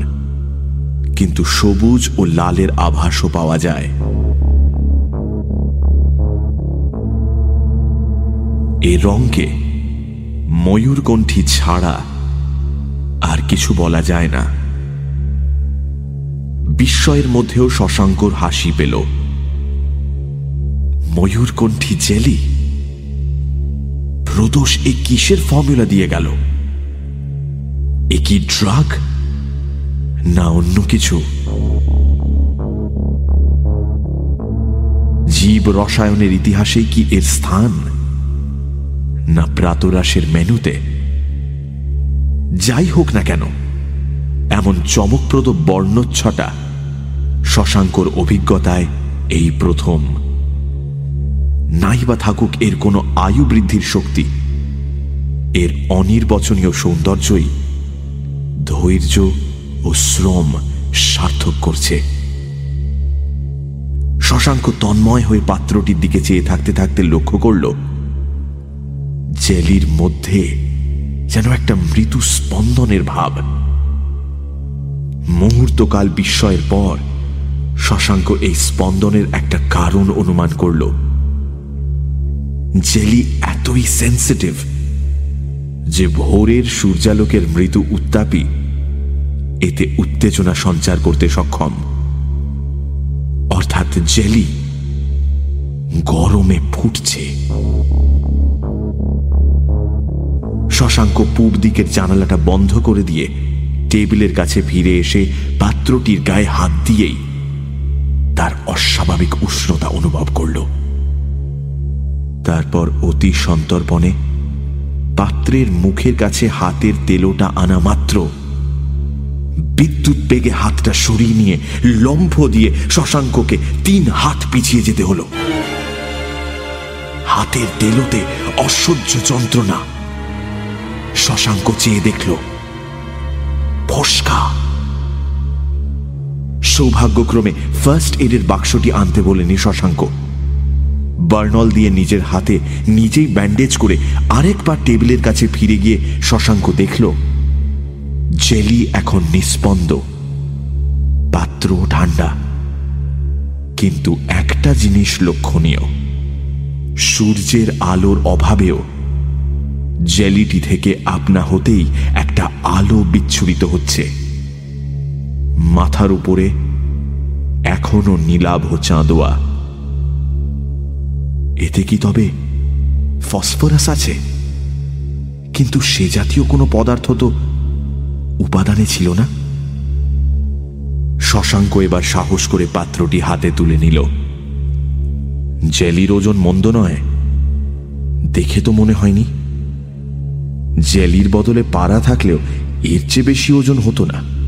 কিন্তু সবুজ ও লালের আভাসও পাওয়া যায়। এ রঙকে ময়ূরকণ্ঠী ছাড়া কিছু বলা যায় না। বিস্ময়ের মধ্যেও শশাঙ্কর হাসি পেল। ময়ূরকণ্ঠী জেলি? প্রদোষ এ কিসের ফর্মুলা দিয়ে গেল? এ কি ড্রাগ না অন্য কিছু? জীব রসায়নের ইতিহাসেই কি এর স্থান? না প্রাতরাসের মেনুতে? যাই হোক না কেন, এমন চমকপ্রদ বর্ণচ্ছটা শশাঙ্কর অভিজ্ঞতায় এই প্রথম। নাই বা থাকুক এর কোনো আয়ু বৃদ্ধির শক্তি, এর অনির্বচনীয় সৌন্দর্যই ধৈর্য ও শ্রম সার্থক করছে। শশাঙ্ক তন্ময় হয়ে পাত্রটির দিকে চেয়ে থাকতে থাকতে লক্ষ্য করল, জেলির মধ্যে যেন একটা মৃদু স্পন্দনের ভাব। মুহূর্তকাল বিস্ময়ের পর, শশাঙ্ক এই স্পন্দনের একটা কারণ অনুমান করল। জেলি এতই সেন্সিটিভ যে ভোরের সূর্যালোকের মৃদু উত্তাপই এতে উত্তেজনা সঞ্চার করতে সক্ষম। অর্থাৎ জেলি গরমে ফুটছে। শশাঙ্ক পূব দিকের জানালাটা বন্ধ করে দিয়ে টেবিলের কাছে ফিরে এসে পাত্রটির গায়ে হাত দিয়েই তার অস্বাভাবিক উষ্ণতা অনুভব করল। তারপর অতি সন্তর্পণে পাত্রের মুখের কাছে হাতের তেলোটা আনা মাত্র বিদ্যুৎ বেগে হাতটা সরিয়ে নিয়ে লম্ফ দিয়ে শশাঙ্ককে তিন হাত পিছিয়ে যেতে হলো। হাতের তেলোতে অসহ্য যন্ত্রণা শশাঙ্ক চেয়ে দেখল। ফসকা। সৌভাগ্যক্রমে ফার্স্ট এডের বাক্সটি আনতে বলেনি শশাঙ্ক। বার্নল দিয়ে নিজের হাতে নিজেই ব্যান্ডেজ করে আরেকবার টেবিলের কাছে ফিরে গিয়ে শশাঙ্ক দেখল, জেলি এখন নিস্পন্দ। পাত্র ঠান্ডা। কিন্তু একটা জিনিস লক্ষণীয়। সূর্যের আলোর অভাবেও জেলিটি থেকে আপনা হতেই একটা আলো বিচ্ছুরিত হচ্ছে। মাথার উপরে এখনও নীলাভ চাঁদোয়া। এতে কি তবে ফসফরাস আছে? কিন্তু সে জাতীয় কোনো পদার্থ তো উপাদানে ছিল না। শশাঙ্ক এবার সাহস করে পাত্রটি হাতে তুলে নিল। জেলির ওজন মন্দ নয়, দেখে তো মনে হয়নি। জেলির বদলে পাড়া থাকলেও এর চেয়ে বেশি ওজন হতো না।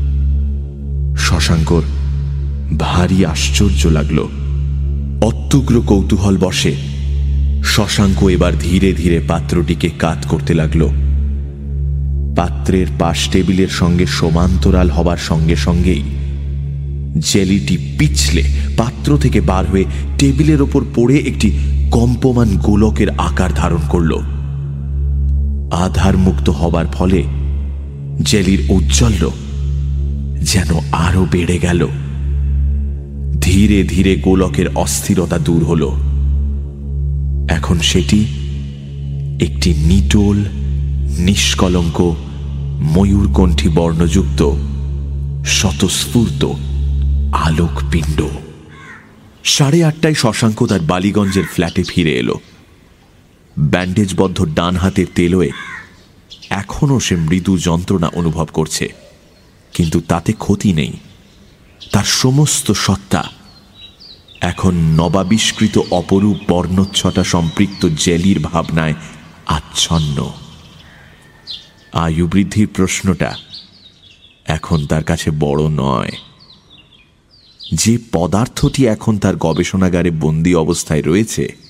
শশাঙ্কর ভারী আশ্চর্য লাগল। অত্যুগ্র কৌতূহল বসে শশাঙ্ক এবার ধীরে ধীরে পাত্রটিকে কাত করতে লাগল। পাত্রের পাশ টেবিলের সঙ্গে সমান্তরাল হবার সঙ্গে সঙ্গেই জেলিটি পিছলে পাত্র থেকে বার হয়ে টেবিলের ওপর পড়ে একটি কম্পমান গোলকের আকার ধারণ করল। আধার মুক্ত হবার ফলে জেলির ঔজ্জ্বল্য যেন আরও বেড়ে গেল। ধীরে ধীরে গোলকের অস্থিরতা দূর হল। এখন সেটি একটি নিটোল, নিষ্কলঙ্ক, ময়ূরকণ্ঠী বর্ণযুক্ত, স্বতঃস্ফূর্ত আলোকপিণ্ড। সাড়ে আটটায় শশাঙ্ক তার বালিগঞ্জের ফ্ল্যাটে ফিরে এলো। ব্যান্ডেজবদ্ধ ডান হাতের তেলোয় এখনও সে মৃদু যন্ত্রণা অনুভব করছে। কিন্তু তাতে ক্ষতি নেই। তার সমস্ত সত্তা। এখন নবাবিষ্কৃত অপরূপ বর্ণচ্ছটা সম্পৃক্ত জেলির ভাবনায় আচ্ছন্ন। আয়ু বৃদ্ধির প্রশ্নটা এখন তার কাছে বড় নয়। যে পদার্থটি এখন তার গবেষণাগারে বন্দি অবস্থায় রয়েছে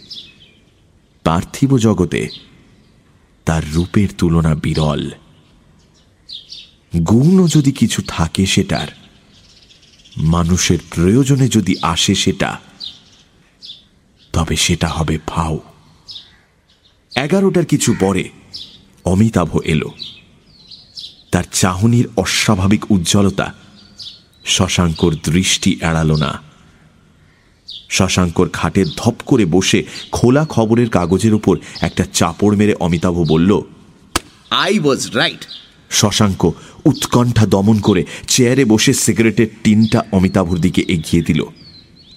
পার্থিব জগতে তার রূপের তুলনা বিরল। গুণও যদি কিছু থাকে সেটার, মানুষের প্রয়োজনে যদি আসে সেটা, তবে সেটা হবে ভাও। এগারোটার কিছু পরে অমিতাভ এলো। তার চাহনির অস্বাভাবিক উজ্জ্বলতা শশাঙ্কর দৃষ্টি এড়াল না। শশাঙ্কর খাটে ধপ করে বসে খোলা খবরের কাগজের উপর একটা চাপড় মেরে অমিতাভ বলল আই ওয়াজ রাইট শশাঙ্ক উৎকণ্ঠা দমন করে চেয়ারে বসে সিগারেটের টিনটা অমিতাভর দিকে এগিয়ে দিল।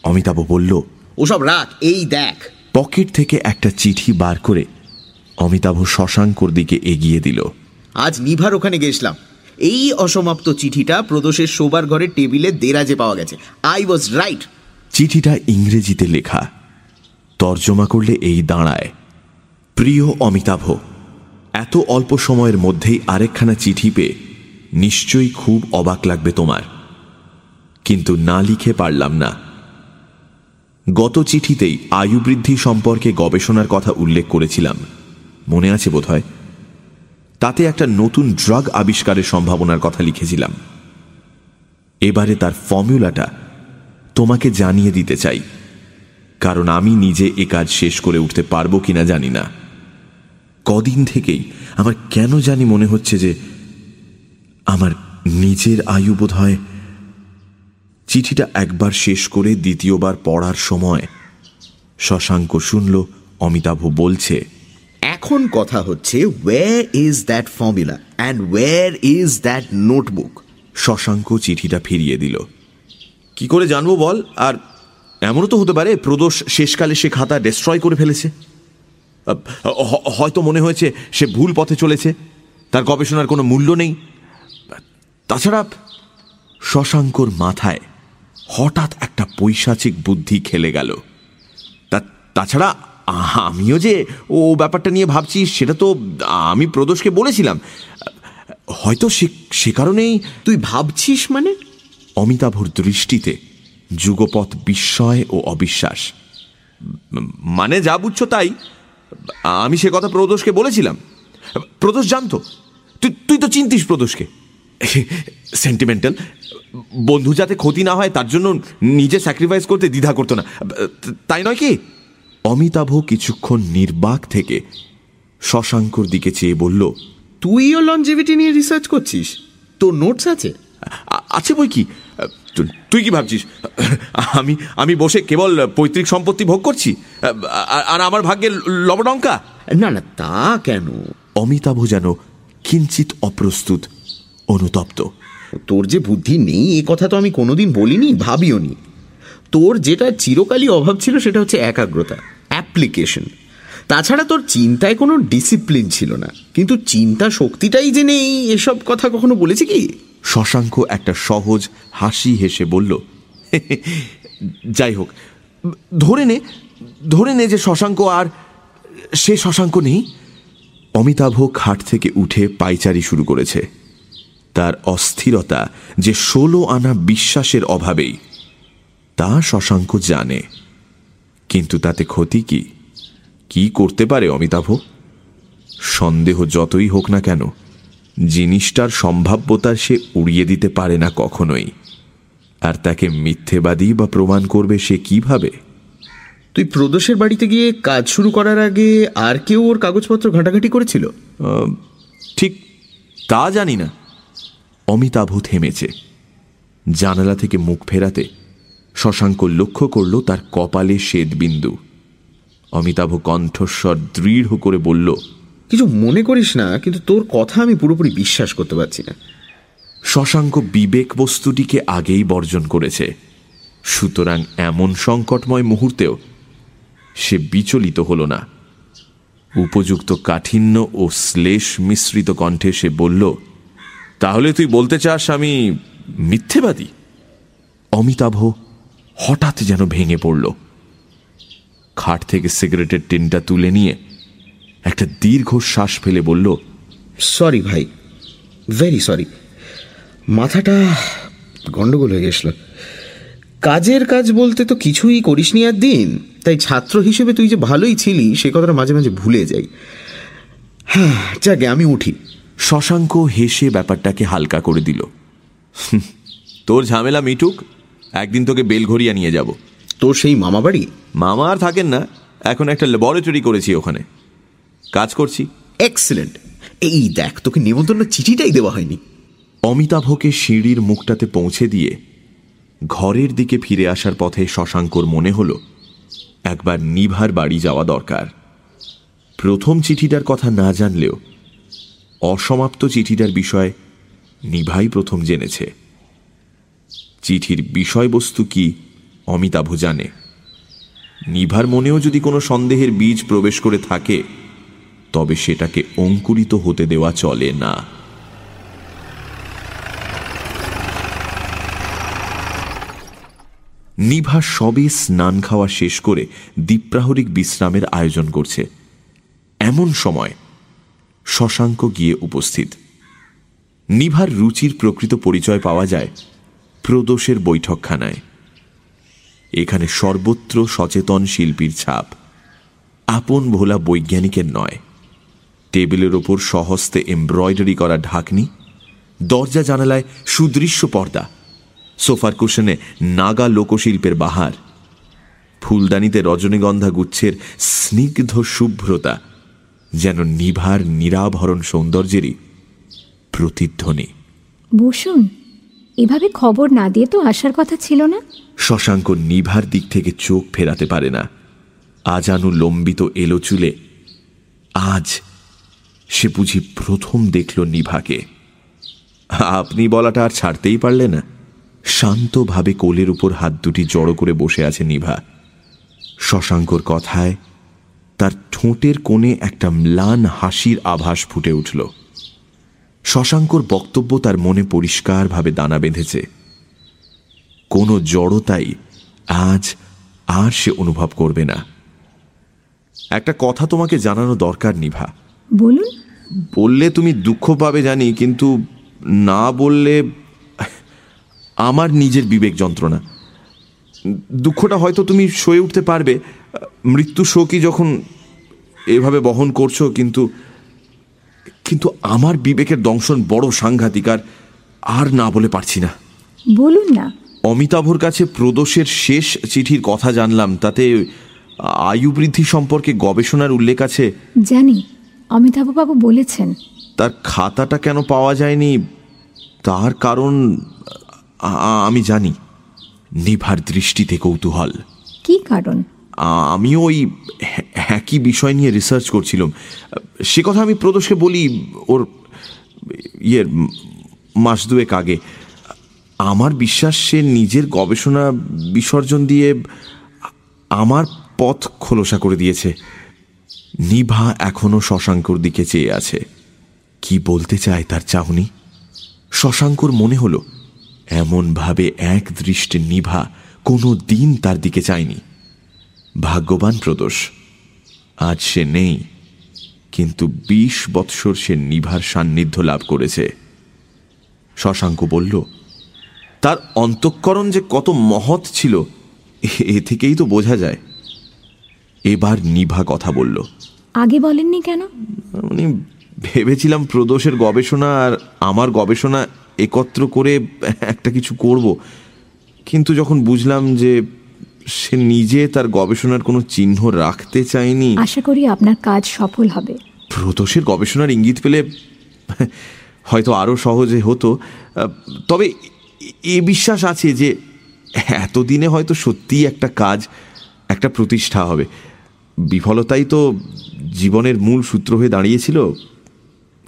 অমিতাভ বলল ওসব রাখ এই দেখ। পকেট থেকে একটা চিঠি বার করে অমিতাভ শশাঙ্কর দিকে এগিয়ে দিল। আজ নিভার ওখানে গেছিলাম। এই অসমাপ্ত চিঠিটা প্রদোষের শোবার ঘরের টেবিলে দেরাজে পাওয়া গেছে। আই ওয়াজ রাইট চিঠিটা ইংরেজিতে লেখা। তর্জমা করলে এই দাঁড়ায়। প্রিয় অমিতাভ, এত অল্প সময়ের মধ্যেই আরেকখানা চিঠি পেয়ে নিশ্চয়ই খুব অবাক লাগবে তোমার। কিন্তু না লিখে পারলাম না। গত চিঠিতেই আয়ু বৃদ্ধি সম্পর্কে গবেষণার কথা উল্লেখ করেছিলাম। মনে আছে বোধহয়? তাতে একটা নতুন ড্রাগ আবিষ্কারের সম্ভাবনার কথা লিখেছিলাম। এবারে তার ফর্মুলাটা তোমাকে জানিয়ে দিতে চাই কারণ আমি নিজে এ কাজ শেষ করে উঠতে পারব কিনা জানি না। কদিন থেকেই আমার কেন জানি মনে হচ্ছে যে আমার নিজের আয়ু বোধ হয় চিঠিটা একবার শেষ করে দ্বিতীয়বার পড়ার সময় শশাঙ্ক শুনল অমিতাভ বলছে এখন কথা হচ্ছে where is that formula and where is that notebook Shashanka চিঠিটা ফিরিয়ে দিল। কি করে জানব বল? আর এমনও তো হতে পারে, প্রদোষ শেষকালে সে খাতা ডেস্ট্রয় করে ফেলেছে। হয়তো মনে হয়েছে সে ভুল পথে চলেছে, তার গবেষণার কোনো মূল্য নেই। তাছাড়া শশাঙ্কর মাথায় হঠাৎ একটা পৈশাচিক বুদ্ধি খেলে গেল। তা- তাছাড়া আমিও যে ও ব্যাপারটা নিয়ে ভাবছি, সেটা তো আমি প্রদোষকে বলেছিলাম। হয়তো সে সে কারণেই তুই ভাবছিস মানে? অমিতাভর দৃষ্টিতে যুগপথ বিস্ময় ও অবিশ্বাস। মানে যা বুঝছ তাই। আমি সে কথা প্রদোষকে বলেছিলাম। প্রদোষ জানতো। তুই তুই তো চিনতিস প্রদোষকে। সেন্টিমেন্টাল বন্ধু যাতে ক্ষতি না হয় তার জন্য নিজে স্যাক্রিফাইস করতে দ্বিধা করতো না। তাই নয় কি? অমিতাভ কিছুক্ষণ নির্বাক থেকে শশাঙ্কর দিকে চেয়ে বলল তুইও লনজিভিটি নিয়ে রিসার্চ করছিস? তোর নোটস আছে? আছে বই কি? তুই কি ভাবছিস? আমি আমি বসে কেবল পৈতৃক সম্পত্তি ভোগ করছি? আর- আমার ভাগ্যে লবডঙ্কা না না তা কেন? অমিতাভ যেন কিঞ্চিত অপ্রস্তুত অনুতপ্ত। তোর যে বুদ্ধি নেই এ কথা তো আমি কোনোদিন বলিনি ভাবিও নি। তোর যেটা চিরকালই অভাব ছিল সেটা হচ্ছে একাগ্রতা অ্যাপ্লিকেশন। তাছাড়া তোর চিন্তায় কোনো ডিসিপ্লিন ছিল না। কিন্তু চিন্তা শক্তিটাই যে নেই এসব কথা কখনো বলেছে কি? শশাঙ্ক একটা সহজ হাসি হেসে বলল যাই হোক ধরে নে ধরে নে যে শশাঙ্ক আর সে শশাঙ্ক নেই। অমিতাভ খাট থেকে উঠে পাইচারি শুরু করেছে। তার অস্থিরতা যে ষোলো আনা বিশ্বাসের অভাবেই, তা শশাঙ্ক জানে। কিন্তু তাতে ক্ষতি কি? কি করতে পারে অমিতাভ সন্দেহ যতই হোক না কেন জিনিসটার সম্ভাব্যতা সে উড়িয়ে দিতে পারে না কখনোই। আর তাকে মিথ্যেবাদী বা প্রমাণ করবে সে কীভাবে? তুই প্রদোষের বাড়িতে গিয়ে কাজ শুরু করার আগে আর কেউ ওর কাগজপত্র ঘাঁটাঘাঁটি করেছিল? ঠিক তা জানি না। অমিতাভ থেমেছে। জানালা থেকে মুখ ফেরাতে শশাঙ্ক লক্ষ্য করল তার কপালে শ্বেদবিন্দু অমিতাভ কণ্ঠস্বর দৃঢ় করে বলল কিছু মনে করিস না, কিন্তু তোর কথা আমি পুরোপুরি বিশ্বাস করতে পারছি না। শশাঙ্ক বিবেক বস্তুটিকে আগেই বর্জন করেছে। সুতরাং এমন সংকটময় মুহূর্তেও সে বিচলিত হল না। উপযুক্ত কাঠিন্য ও শ্লেষ মিশ্রিত কণ্ঠে সে বলল, তাহলে তুই বলতে চাস আমি মিথ্যেবাদী? অমিতাভ হঠাৎ যেন ভেঙে পড়ল। খাট থেকে সিগারেটের টিনটা তুলে নিয়ে একটা দীর্ঘ শ্বাস ফেলে বলল সরি ভাই ভেরি সরি মাথাটা গন্ডগোল হয়ে গেছিল। কাজের কাজ বলতে তো কিছুই করিসনি আর দিন তাই ছাত্র হিসেবে তুই যে ভালোই ছিলি সে কথাটা মাঝে মাঝে ভুলে যাই। হ্যাঁ যাকে আমি উঠি। শশাঙ্ক হেসে ব্যাপারটাকে হালকা করে দিল। তোর ঝামেলা মিটুক একদিন তোকে বেলঘরিয়া নিয়ে যাব। তোর সেই মামা বাড়ি মামা আর থাকেন না এখন একটা ল্যাবরেটরি করেছি ওখানে। কাজ করছি। এক্সেলেন্ট এই দেখ তোকে নিমন্ত্রণ চিঠিটাই দেওয়া হয়নি। অমিতাভকে সিঁড়ির মুখটাতে পৌঁছে দিয়ে ঘরের দিকে ফিরে আসার পথে শশাঙ্কর মনে হল একবার নিভার বাড়ি যাওয়া দরকার। প্রথম চিঠিটার কথা না জানলেও অসমাপ্ত চিঠিটার বিষয়ে নিভাই প্রথম জেনেছে। চিঠির বিষয়বস্তু কি অমিতাভ জানে। নিভার মনেও যদি কোনো সন্দেহের বীজ প্রবেশ করে থাকে তবে সেটাকে অঙ্কুরিত হতে দেওয়া চলে না। নিভা সবে স্নান খাওয়া শেষ করে দ্বীপ্রাহরিক বিশ্রামের আয়োজন করছে। এমন সময় শশাঙ্ক গিয়ে উপস্থিত। নিভার রুচির প্রকৃত পরিচয় পাওয়া যায় প্রদোষের বৈঠকখানায়। এখানে সর্বত্র সচেতন শিল্পীর ছাপ। আপন ভোলা বৈজ্ঞানিকের নয়। টেবিলের ওপর সহস্তে এমব্রয়ডারি করা ঢাকনি দরজা জানালায় সুদৃশ্য পর্দা সোফার কুশনে নাগা লোকশিল্পের বাহার ফুলদানিতে রজনীগন্ধা গুচ্ছের স্নিগ্ধ শুভ্রতা যেন নিভার নিরাভরণ সৌন্দর্যেরই প্রতিধ্বনি। বসুন এভাবে খবর না দিয়ে তো আসার কথা ছিল না? শশাঙ্ক নিভার দিক থেকে চোখ ফেরাতে পারে না। আজানু লম্বিত এলো চুলে আজ সে বুঝি প্রথম দেখল নিভাকে। আপনি বলাটা আর ছাড়তেই পারলে না। শান্তভাবে কোলের উপর হাত দুটি জড়ো করে বসে আছে নিভা। শশাঙ্কর কথায় তার ঠোঁটের কোণে একটা ম্লান হাসির আভাস ফুটে উঠল। শশাঙ্কর বক্তব্য তার মনে পরিষ্কারভাবে দানা বেঁধেছে। কোনো জড়তাই আজ আর সে অনুভব করবে না। একটা কথা তোমাকে জানানো দরকার, নিভা। বলুন। বললে তুমি দুঃখ পাবে জানি কিন্তু না বললে আমার নিজের বিবেক যন্ত্রণা। দুঃখটা হয়তো তুমি সয়ে উঠতে পারবে। মৃত্যু শোকই যখন এভাবে বহন করছ কিন্তু কিন্তু আমার বিবেকের দংশন বড় সাংঘাতিক আর আর না বলে পারছি না। বলুন না। অমিতাভর কাছে প্রদোষের শেষ চিঠির কথা জানলাম। তাতে আয়ু বৃদ্ধি সম্পর্কে গবেষণার উল্লেখ আছে? জানি। অমিতাভবাবু বলেছেন। তার খাতাটা কেন পাওয়া যায়নি? তার কারণ আমি জানি। নিভার দৃষ্টিতে কৌতূহল। কি কারণ? আমি ওই একই বিষয় নিয়ে রিসার্চ করছিলাম। সে কথা আমি প্রদোষকে বলি ওর ইয়ের মাস দুয়েক আগে। আমার বিশ্বাস সে নিজের গবেষণা বিসর্জন দিয়ে আমার পথ খোলসা করে দিয়েছে। নিভা এখনও শশাঙ্কর দিকে চেয়ে আছে। কি বলতে চায় তার চাহনি? শশাঙ্কর মনে হলো, এমনভাবে এক দৃষ্টে নিভা কোনো দিন তার দিকে চায়নি। ভাগ্যবান প্রদোষ, আজ সে নেই, কিন্তু বিশ বৎসর সে নিভার সান্নিধ্য লাভ করেছে। শশাঙ্ক বলল, তার অন্তঃকরণ যে কত মহৎ ছিল, এ- থেকেই তো বোঝা যায়। এবার নিভা কথা বলল। আগে বলেননি কেন? মানে ভেবেছিলাম প্রদোষের গবেষণা আর আমার গবেষণা একত্র করে একটা কিছু করব। কিন্তু যখন বুঝলাম যে সে নিজে তার গবেষণার কোনো চিহ্ন রাখতে চায়নি। আশা করি আপনার কাজ সফল হবে। প্রদোষের গবেষণার ইঙ্গিত পেলে হয়তো আরও সহজে হতো। তবে এ বিশ্বাস আছে যে এতদিনে হয়তো সত্যিই একটা কাজ একটা প্রতিষ্ঠা হবে। বিফলতাই তো জীবনের মূল সূত্র হয়ে দাঁড়িয়েছিল।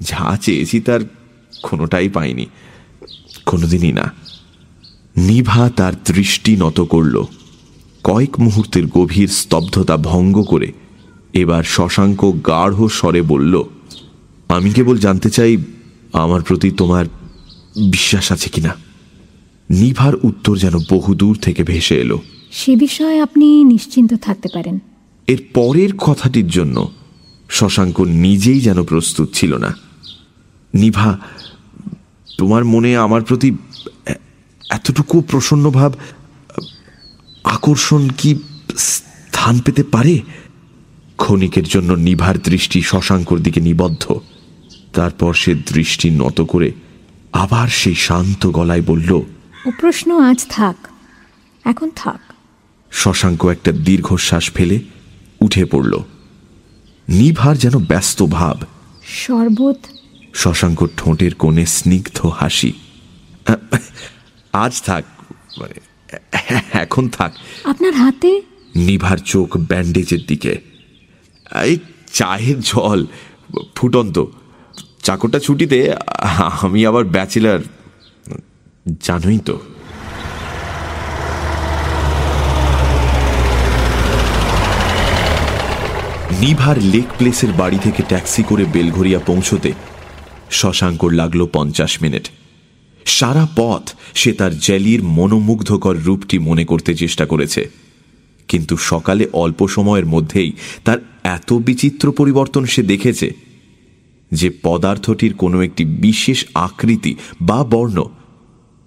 যা চেয়েছি তার কোনোটাই পাইনি। কোনোদিনই না। নিভা তার দৃষ্টি নত করল। কয়েক মুহূর্তের গভীর স্তব্ধতা ভঙ্গ করে এবার শশাঙ্ক গাঢ় স্বরে বলল, আমি কেবল জানতে চাই, আমার প্রতি তোমার বিশ্বাস আছে কিনা? নিভার উত্তর যেন বহুদূর থেকে ভেসে এলো। সে বিষয়ে আপনি নিশ্চিন্ত থাকতে পারেন। এর পরের কথাটির জন্য শশাঙ্ক নিজেই যেন প্রস্তুত ছিল না। নিভা তোমার মনে আমার প্রতি এতটুকু প্রসন্ন ভাব আকর্ষণ কি স্থান পেতে পারে? ক্ষণিকের জন্য নিভার দৃষ্টি শশাঙ্কর দিকে নিবদ্ধ। তারপর সে দৃষ্টি নত করে আবার সেই শান্ত গলায় বলল ও প্রশ্ন আজ থাক এখন থাক। শশাঙ্ক একটা দীর্ঘশ্বাস ফেলে উঠে পড়ল। নিভার যেন ব্যস্ত ভাব। শরবত? শশাঙ্ক ঠোঁটের কোণে স্নিগ্ধ হাসি। আজ থাক মানে এখন থাক। আপনার হাতে? নিভার চোখ ব্যান্ডেজের দিকে। এই চায়ের জল ফুটন্ত। চাকরটা ছুটিতে আমি আবার ব্যাচেলার। জানোই তো। নিভার লেক প্লেসের বাড়ি থেকে ট্যাক্সি করে বেলঘরিয়া পৌঁছতে শশাঙ্কর লাগল পঞ্চাশ মিনিট। সারা পথ সে তার জ্যালির মনোমুগ্ধকর রূপটি মনে করতে চেষ্টা করেছে। কিন্তু সকালে অল্প সময়ের মধ্যেই তার এত বিচিত্র পরিবর্তন সে দেখেছে যে পদার্থটির কোনো একটি বিশেষ আকৃতি বা বর্ণ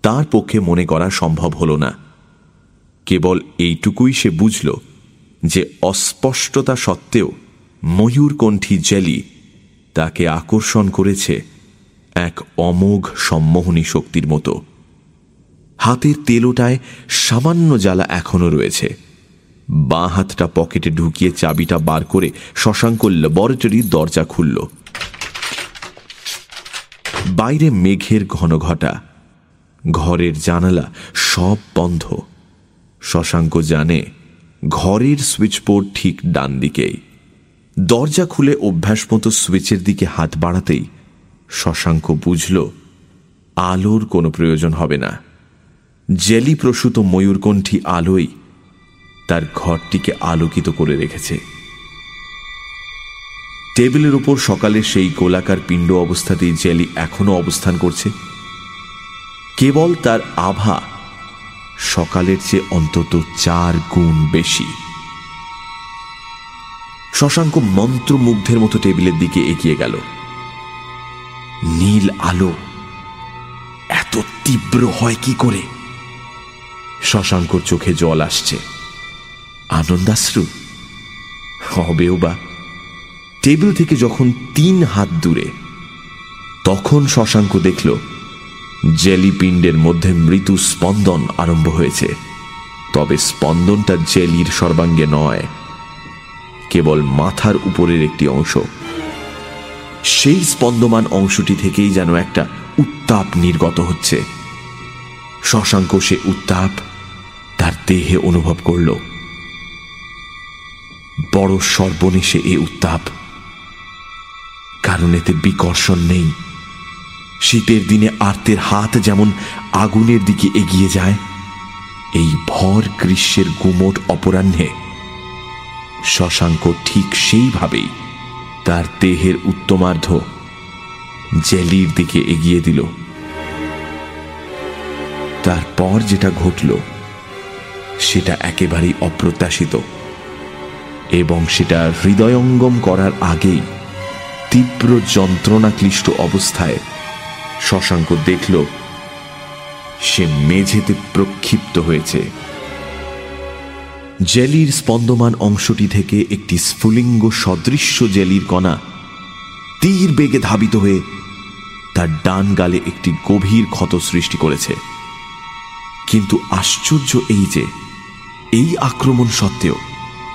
তার পক্ষে মনে করা সম্ভব হল না। কেবল এইটুকুই সে বুঝল যে অস্পষ্টতা সত্ত্বেও ময়ূরকণ্ঠী জেলি তাকে আকর্ষণ করেছে এক অমোঘ সম্মোহনী শক্তির মতো। হাতের তেলোটায় সামান্য জ্বালা এখনও রয়েছে। বাঁ হাতটা পকেটে ঢুকিয়ে চাবিটা বার করে শশাঙ্ক ল্যাবরেটরির দরজা খুলল। বাইরে মেঘের ঘন ঘটা ঘরের জানালা সব বন্ধ। শশাঙ্ক জানে ঘরের সুইচ বোর্ড ঠিক ডান দিকেই দরজা খুলে অভ্যাস মতো সুইচের দিকে হাত বাড়াতেই শশাঙ্ক বুঝল, আলোর কোনো প্রয়োজন হবে না। জেলি প্রসূত ময়ূরকণ্ঠী আলোই তার ঘরটিকে আলোকিত করে রেখেছে। টেবিলের উপর সকালে সেই গোলাকার পিণ্ড অবস্থাতেই জেলি এখনও অবস্থান করছে। কেবল তার আভা সকালের চেয়ে অন্তত চার গুণ বেশি। শশাঙ্ক মন্ত্রমুগ্ধের মতো টেবিলের দিকে এগিয়ে গেল। নীল আলো এত তীব্র হয় কি করে? শশাঙ্কর চোখে জল আসছে। আনন্দাশ্রু? হবেও বা। টেবিল থেকে যখন তিন হাত দূরে, তখন শশাঙ্ক দেখল জেলি পিণ্ডের মধ্যে মৃদু স্পন্দন আরম্ভ হয়েছে। তবে স্পন্দনটা জেলির সর্বাঙ্গে নয়, কেবল মাথার উপরের একটি অংশ। সেই স্পন্দমান অংশটি থেকেই যেন একটা উত্তাপ নির্গত হচ্ছে। শশাঙ্ক সে উত্তাপ তার দেহে অনুভব করল। বড় সর্বনেশে এ উত্তাপ। কারণ এতে বিকর্ষণ নেই। শীতের দিনে আর্তের হাত যেমন আগুনের দিকে এগিয়ে যায়, এই ভর গ্রীষ্মের গুমোট অপরাহ্নে শশাঙ্ক ঠিক সেইভাবেই তার দেহের উত্তমার্ধ জেলির দিকে এগিয়ে দিল। তারপর যেটা ঘটল, সেটা একেবারেই অপ্রত্যাশিত এবং সেটা হৃদয়ঙ্গম করার আগেই তীব্র যন্ত্রণাক্লিষ্ট অবস্থায় শশাঙ্ক দেখল, সে মেঝেতে প্রক্ষিপ্ত হয়েছে। জেলির স্পন্দমান অংশটি থেকে একটি স্ফুলিঙ্গ সদৃশ্য জেলির কণা তীর বেগে ধাবিত হয়ে তার ডান গালে একটি গভীর ক্ষত সৃষ্টি করেছে। কিন্তু আশ্চর্য এই যে, এই আক্রমণ সত্ত্বেও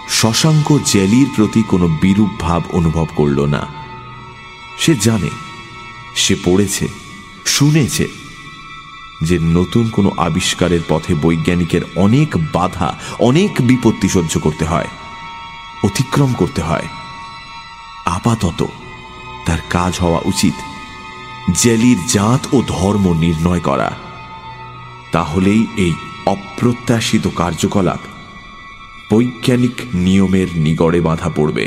শশাঙ্ক জেলির প্রতি কোনো বিরূপ ভাব অনুভব করল না। সে জানে, সে পড়েছে। শুনেছে যে নতুন কোনো আবিষ্কারের পথে বৈজ্ঞানিকের অনেক বাধা, অনেক বিপত্তি সহ্য করতে হয়, অতিক্রম করতে হয়। আপাতত তার কাজ হওয়া উচিত জেলির জাত ও ধর্ম নির্ণয় করা। তাহলেই এই অপ্রত্যাশিত কার্যকলাপ বৈজ্ঞানিক নিয়মের নিগড়ে বাঁধা পড়বে।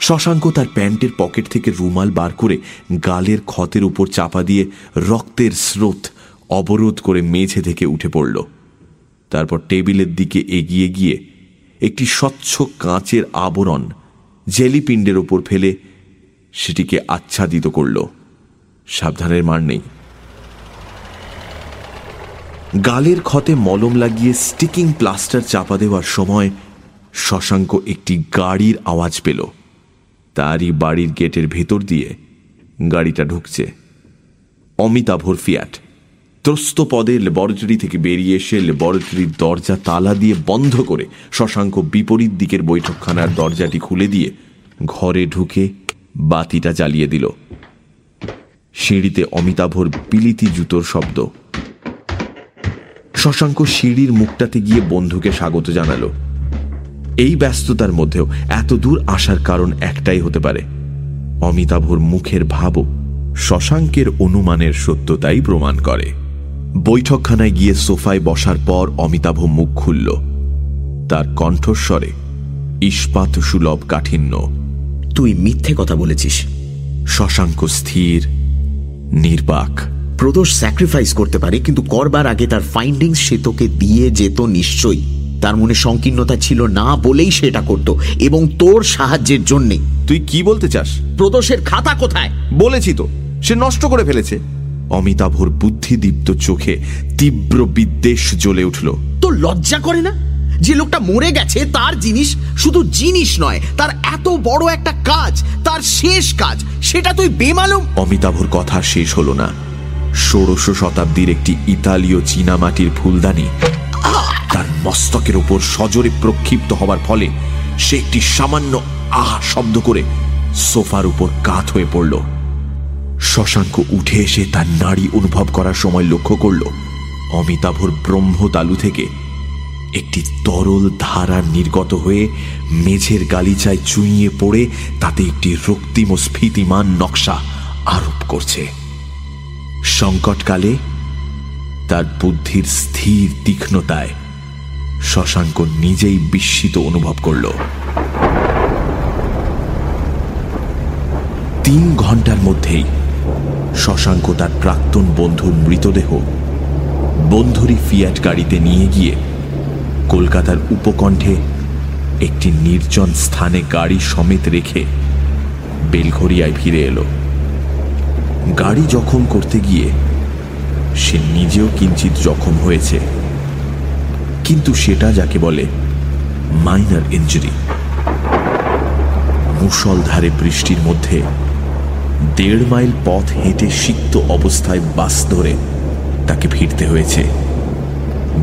শশাঙ্ক তার প্যান্টের পকেট থেকে রুমাল বার করে গালের ক্ষতের উপর চাপা দিয়ে রক্তের স্রোত অবরোধ করে মেঝে থেকে উঠে পড়ল। তারপর টেবিলের দিকে এগিয়ে গিয়ে একটি স্বচ্ছ কাঁচের আবরণ জেলিপিণ্ডের ওপর ফেলে সেটিকে আচ্ছাদিত করল। সাবধানের মার নেই। গালের ক্ষতে মলম লাগিয়ে স্টিকিং প্লাস্টার চাপা দেওয়ার সময় শশাঙ্ক একটি গাড়ির আওয়াজ পেল। তারই বাড়ির গেটের ভেতর দিয়ে গাড়িটা ঢুকছে। অমিতাভর ফিয়াট। ত্রস্ত পদে ল্যাবরেটরি থেকে বেরিয়ে এসে ল্যাবরেটরির দরজা তালা দিয়ে বন্ধ করে শশাঙ্ক বিপরীত দিকের বৈঠকখানার দরজাটি খুলে দিয়ে ঘরে ঢুকে বাতিটা জ্বালিয়ে দিল। সিঁড়িতে অমিতাভর পিলিতি জুতোর শব্দ। শশাঙ্ক সিঁড়ির মুখটাতে গিয়ে বন্ধুকে স্বাগত জানালো। এই ব্যস্ততার মধ্যেও এত দূর আসার কারণ একটাই হতে পারে। অমিতাভর মুখের ভাবও শশাঙ্কের অনুমানের সত্যতাই প্রমাণ করে। বৈঠকখানায় গিয়ে সোফায় বসার পর অমিতাভ মুখ খুলল। তার কণ্ঠস্বরে ইস্পাত সুলভ কাঠিন্য। তুই মিথ্যে কথা বলেছিস। শশাঙ্ক স্থির নির্বাক। প্রদোষ স্যাক্রিফাইস করতে পারে কিন্তু করবার আগে তার ফাইন্ডিংস সে তোকে দিয়ে যেত নিশ্চয়ই। তার মনে সংকীর্ণতা ছিল না বলেই সেটা করত এবং তোর সাহায্যের জন্যে। তুই কি বলতে চাস? প্রদোষের খাতা কোথায়? বলেছি তো সে নষ্ট করে ফেলেছে। অমিতাভর বুদ্ধিদীপ্ত চোখে তীব্র বিদ্বেষ জ্বলে উঠল। তোর লজ্জা করে না? যে লোকটা মরে গেছে তার জিনিস শুধু জিনিস নয় তার এত বড় একটা কাজ তার শেষ কাজ সেটা তুই বেমালুম। অমিতাভর কথা শেষ হলো না। ষোড়শ শতাব্দীর একটি ইতালীয় চীনামাটির ফুলদানি তার মস্তকের ওপর সজোরে প্রক্ষিপ্ত হবার ফলে সে একটি সামান্য আহ শব্দ করে সোফার উপর কাত হয়ে পড়ল। শশাঙ্ক উঠে এসে তার নাড়ি অনুভব করার সময় লক্ষ্য করল, অমিতাভর ব্রহ্মতালু থেকে একটি তরল ধারা নির্গত হয়ে মেঝের গালিচায় চুইয়ে পড়ে তাতে একটি রক্তিম ও স্ফীতিমান নকশা আরোপ করছে। সংকটকালে তার বুদ্ধির স্থির তীক্ষ্ণতায় শশাঙ্ক নিজেই বিস্মিত অনুভব করল। তিন ঘণ্টার মধ্যেই শশাঙ্ক তার প্রাক্তন বন্ধুর মৃতদেহ বন্ধুরই ফিয়াট গাড়িতে নিয়ে গিয়ে কলকাতার উপকণ্ঠে একটি নির্জন স্থানে গাড়ি সমেত রেখে বেলঘরিয়ায় ফিরে এলো। গাড়ি জখম করতে গিয়ে সে নিজেও কিঞ্চিত জখম হয়েছে। কিন্তু সেটা যাকে বলে মাইনার ইঞ্জুরি মুসলধারে বৃষ্টির মধ্যে দেড় মাইল পথ হেঁটে সিক্ত অবস্থায় বাস ধরে তাকে ফিরতে হয়েছে।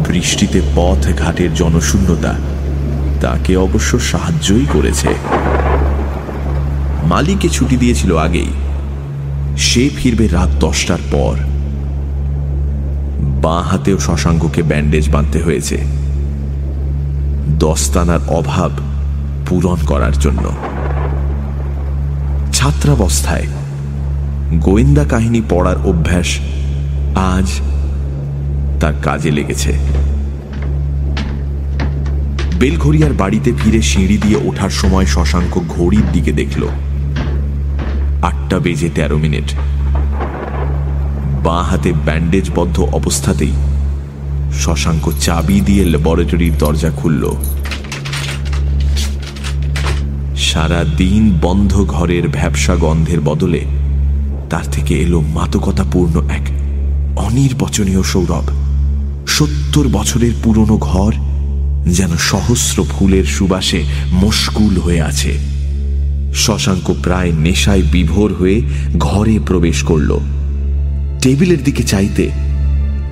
বৃষ্টিতে পথ ঘাটের জনশূন্যতা তাকে অবশ্য সাহায্যই করেছে। মালিকে ছুটি দিয়েছিল আগেই। সে ফিরবে রাত দশটার পর। বাঁ হাতেও শশাঙ্ককে ব্যান্ডেজ বাঁধতে হয়েছে। দস্তানার অভাব পূরণ করার জন্য। ছাত্রাবস্থায় গোয়েন্দা কাহিনী পড়ার অভ্যাস আজ তার কাজে লেগেছে। বেলঘরিয়ার বাড়িতে ফিরে সিঁড়ি দিয়ে ওঠার সময় শশাঙ্ক ঘড়ির দিকে দেখল। আটটা বেজে তেরো মিনিট। বাঁ হাতে ব্যান্ডেজবদ্ধ অবস্থাতেই শশাঙ্ক চাবি দিয়ে ল্যাবরেটরির দরজা খুলল। সারা দিন বন্ধ ঘরের ভ্যাবসা গন্ধের বদলে তার থেকে এলো মাদকতাপূর্ণ এক অনির্বচনীয় সৌরভ। সত্তর বছরের পুরনো ঘর যেন সহস্র ফুলের সুবাসে মশগুল হয়ে আছে। শশাঙ্ক প্রায় নেশায় বিভোর হয়ে ঘরে প্রবেশ করল। টেবিলের দিকে চাইতে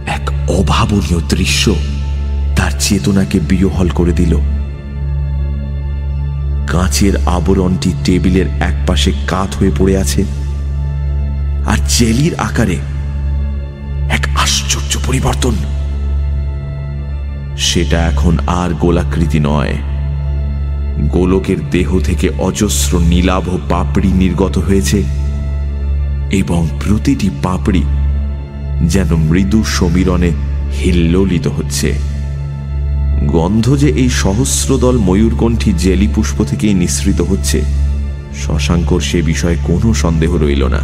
এক অভাবনীয় দৃশ্য তার চেতনাকে বিয়হল করে দিল। কাঁচের আবরণটি টেবিলের একপাশে কাত হয়ে পড়ে আছে আর জেলির আকারে এক আশ্চর্য পরিবর্তন। সেটা এখন আর গোলাকৃতি নয়। গোলকের দেহ থেকে অজস্র নীলাভ পাপড়ি নির্গত হয়েছে এবং প্রতিটি পাপড়ি যেন মৃদু সমীরণে হিল্লোলিত হচ্ছে। গন্ধ যে এই সহস্রদল ময়ূরকণ্ঠী জেলি পুষ্প থেকেই নিঃসৃত হচ্ছে, শশাঙ্কর সে বিষয়ে কোনো সন্দেহ রইল না।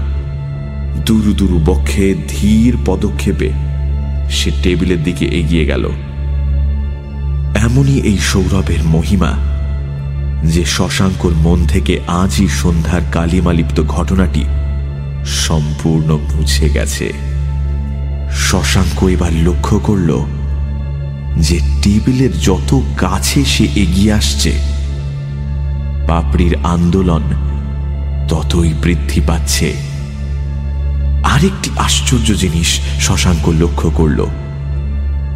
দুরু দুরু বক্ষে ধীর পদক্ষেপে সে টেবিলের দিকে এগিয়ে গেল। এমনই এই সৌরভের মহিমা, যে শশাঙ্কর মন থেকে আজই সন্ধ্যার কালিমালিপ্ত ঘটনাটি সম্পূর্ণ মুছে গেছে। শশাঙ্ক এবার লক্ষ্য করল যে টেবিলের যত কাছে সে এগিয়ে আসছে, পাপড়ির আন্দোলন ততই বৃদ্ধি পাচ্ছে। আরেকটি আশ্চর্য জিনিস শশাঙ্ক লক্ষ্য করল।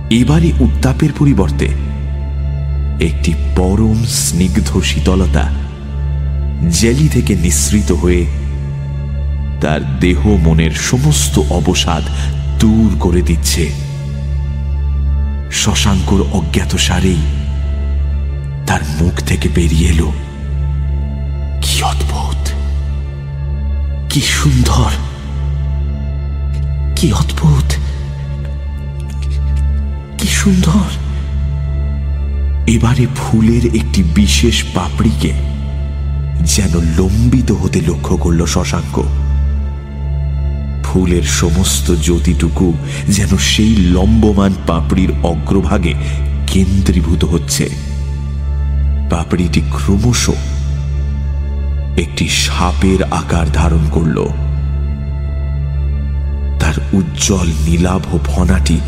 এবারে উত্তাপের পরিবর্তে একটি পরম স্নিগ্ধ শীতলতা জেলি থেকে নিঃসৃত হয়ে তার দেহ মনের সমস্ত অবসাদ দূর করে দিচ্ছে। শশাঙ্কর অজ্ঞাত সারেই তার মুখ থেকে বেরিয়ে এলো। কি অদ্ভুত! কি সুন্দর! কি অদ্ভুত! কি সুন্দর! এবারে ফুলের একটি বিশেষ পাপড়িকে যেন লম্বিত হতে লক্ষ্য করল শশাঙ্ক। ফুলের সমস্ত জ্যোতিটুকু যেন সেই লম্বমান পাপড়ির অগ্রভাগে কেন্দ্রীভূত হচ্ছে। পাপড়িটি ক্রমশ একটি সাপের আকার ধারণ করল। তার উজ্জ্বল নীলাভ ফনাটি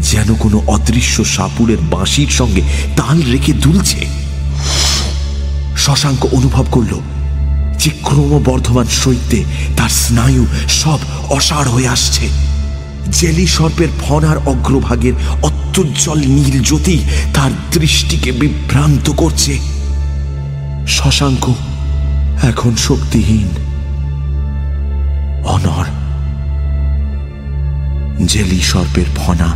যেন কোনো অদৃশ্য সাপুরের বাঁশির সঙ্গে তাল রেখে দুলছে। শশাঙ্ক অনুভব করল যে ক্রমবর্ধমান সৈত্যে তার স্নায়ু সব অসাড় হয়ে আসছে। জেলি সর্পের ফনার অগ্রভাগের অত্যুজ্জ্বল নীল জ্যোতি তার দৃষ্টিকে বিভ্রান্ত করছে। শশাঙ্ক, এখন শক্তিহীন। অনর, জেলি সর্পের ফনা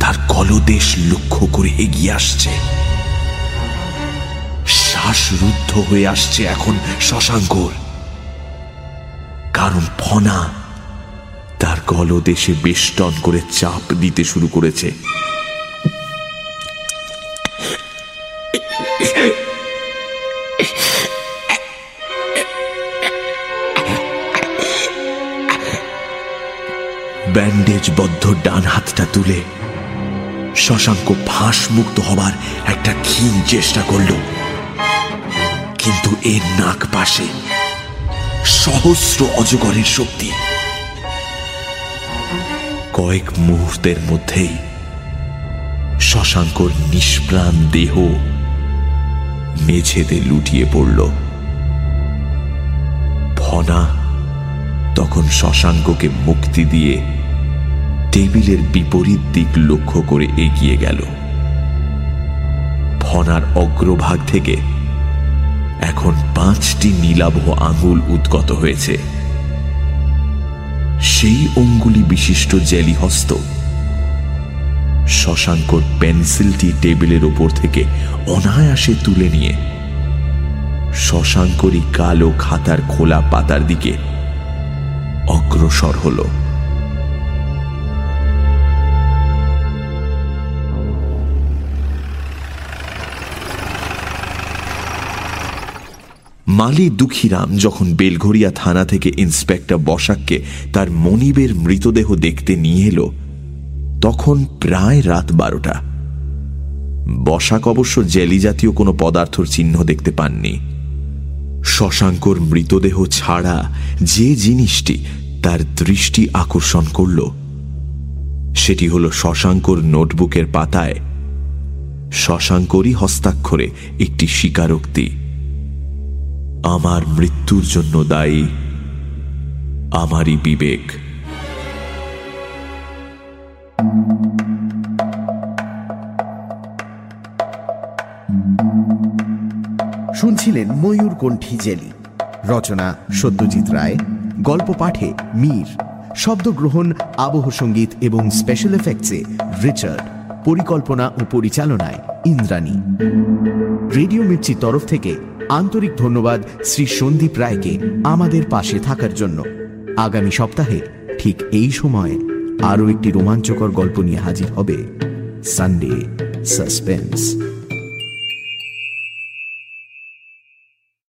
তার কলদেশ লক্ষ্য করে এগিয়ে আসছে। শ্বাসরুদ্ধ হয়ে আসছে এখন শশাঙ্কর। কারণ ফনা তার গলদেশে বেষ্টন করে চাপ দিতে শুরু করেছে। ব্যান্ডেজ বদ্ধ ডান হাতটা তুলে শশাঙ্ক ফাঁস মুক্ত হবার একটা ক্ষীণ চেষ্টা করল। কিন্তু এর নাক পাশে সহস্র অজগরের শক্তি। কয়েক মুহূর্তের মধ্যেই শশাঙ্কর নিষ্প্রাণ দেহ মেঝেতে লুটিয়ে পড়ল। ফনা তখন শশাঙ্ককে মুক্তি দিয়ে টেবিলের বিপরীত দিক লক্ষ্য করে এগিয়ে গেল। ফনার অগ্রভাগ থেকে এখন পাঁচটি নীলাভ আঙুল উদ্গত হয়েছে। সেই অঙ্গুলি বিশিষ্ট জেলি হস্ত শশাঙ্কর পেন্সিলটি টেবিলের ওপর থেকে অনায়াসে তুলে নিয়ে শশাঙ্করই কালো খাতার খোলা পাতার দিকে অগ্রসর হল। মালি দুঃখীরাম যখন বেলঘরিয়া থানা থেকে ইন্সপেক্টর বসাককে তার মনিবের মৃতদেহ দেখতে নিয়ে এলো, তখন প্রায় রাত বারোটা। বসাক অবশ্য জেলি জাতীয় কোনো পদার্থর চিহ্ন দেখতে পাননি। শশাঙ্কর মৃতদেহ ছাড়া যে জিনিসটি তার দৃষ্টি আকর্ষণ করল, সেটি হল শশাঙ্কর নোটবুকের পাতায় শশাঙ্করই হস্তাক্ষরে একটি স্বীকারোক্তি। আমার মৃত্যুর জন্য দায়ী, আমারই বিবেক। শুনছিলেন ময়ূর কণ্ঠী জেলি। রচনা সত্যজিৎ রায়, গল্প পাঠে মীর, শব্দগ্রহণ, আবহ সংগীত এবং স্পেশাল এফেক্টসে রিচার্ড, পরিকল্পনা ও পরিচালনায় ইন্দ্রাণী। রেডিও মির্চির তরফ থেকে আন্তরিক ধন্যবাদ শ্রী সন্দীপ রায়কে আমাদের পাশে থাকার জন্য। আগামী সপ্তাহে ঠিক এই সময়ে আরও একটি রোমাঞ্চকর গল্প নিয়ে হাজির হবে সানডে সাসপেন্স।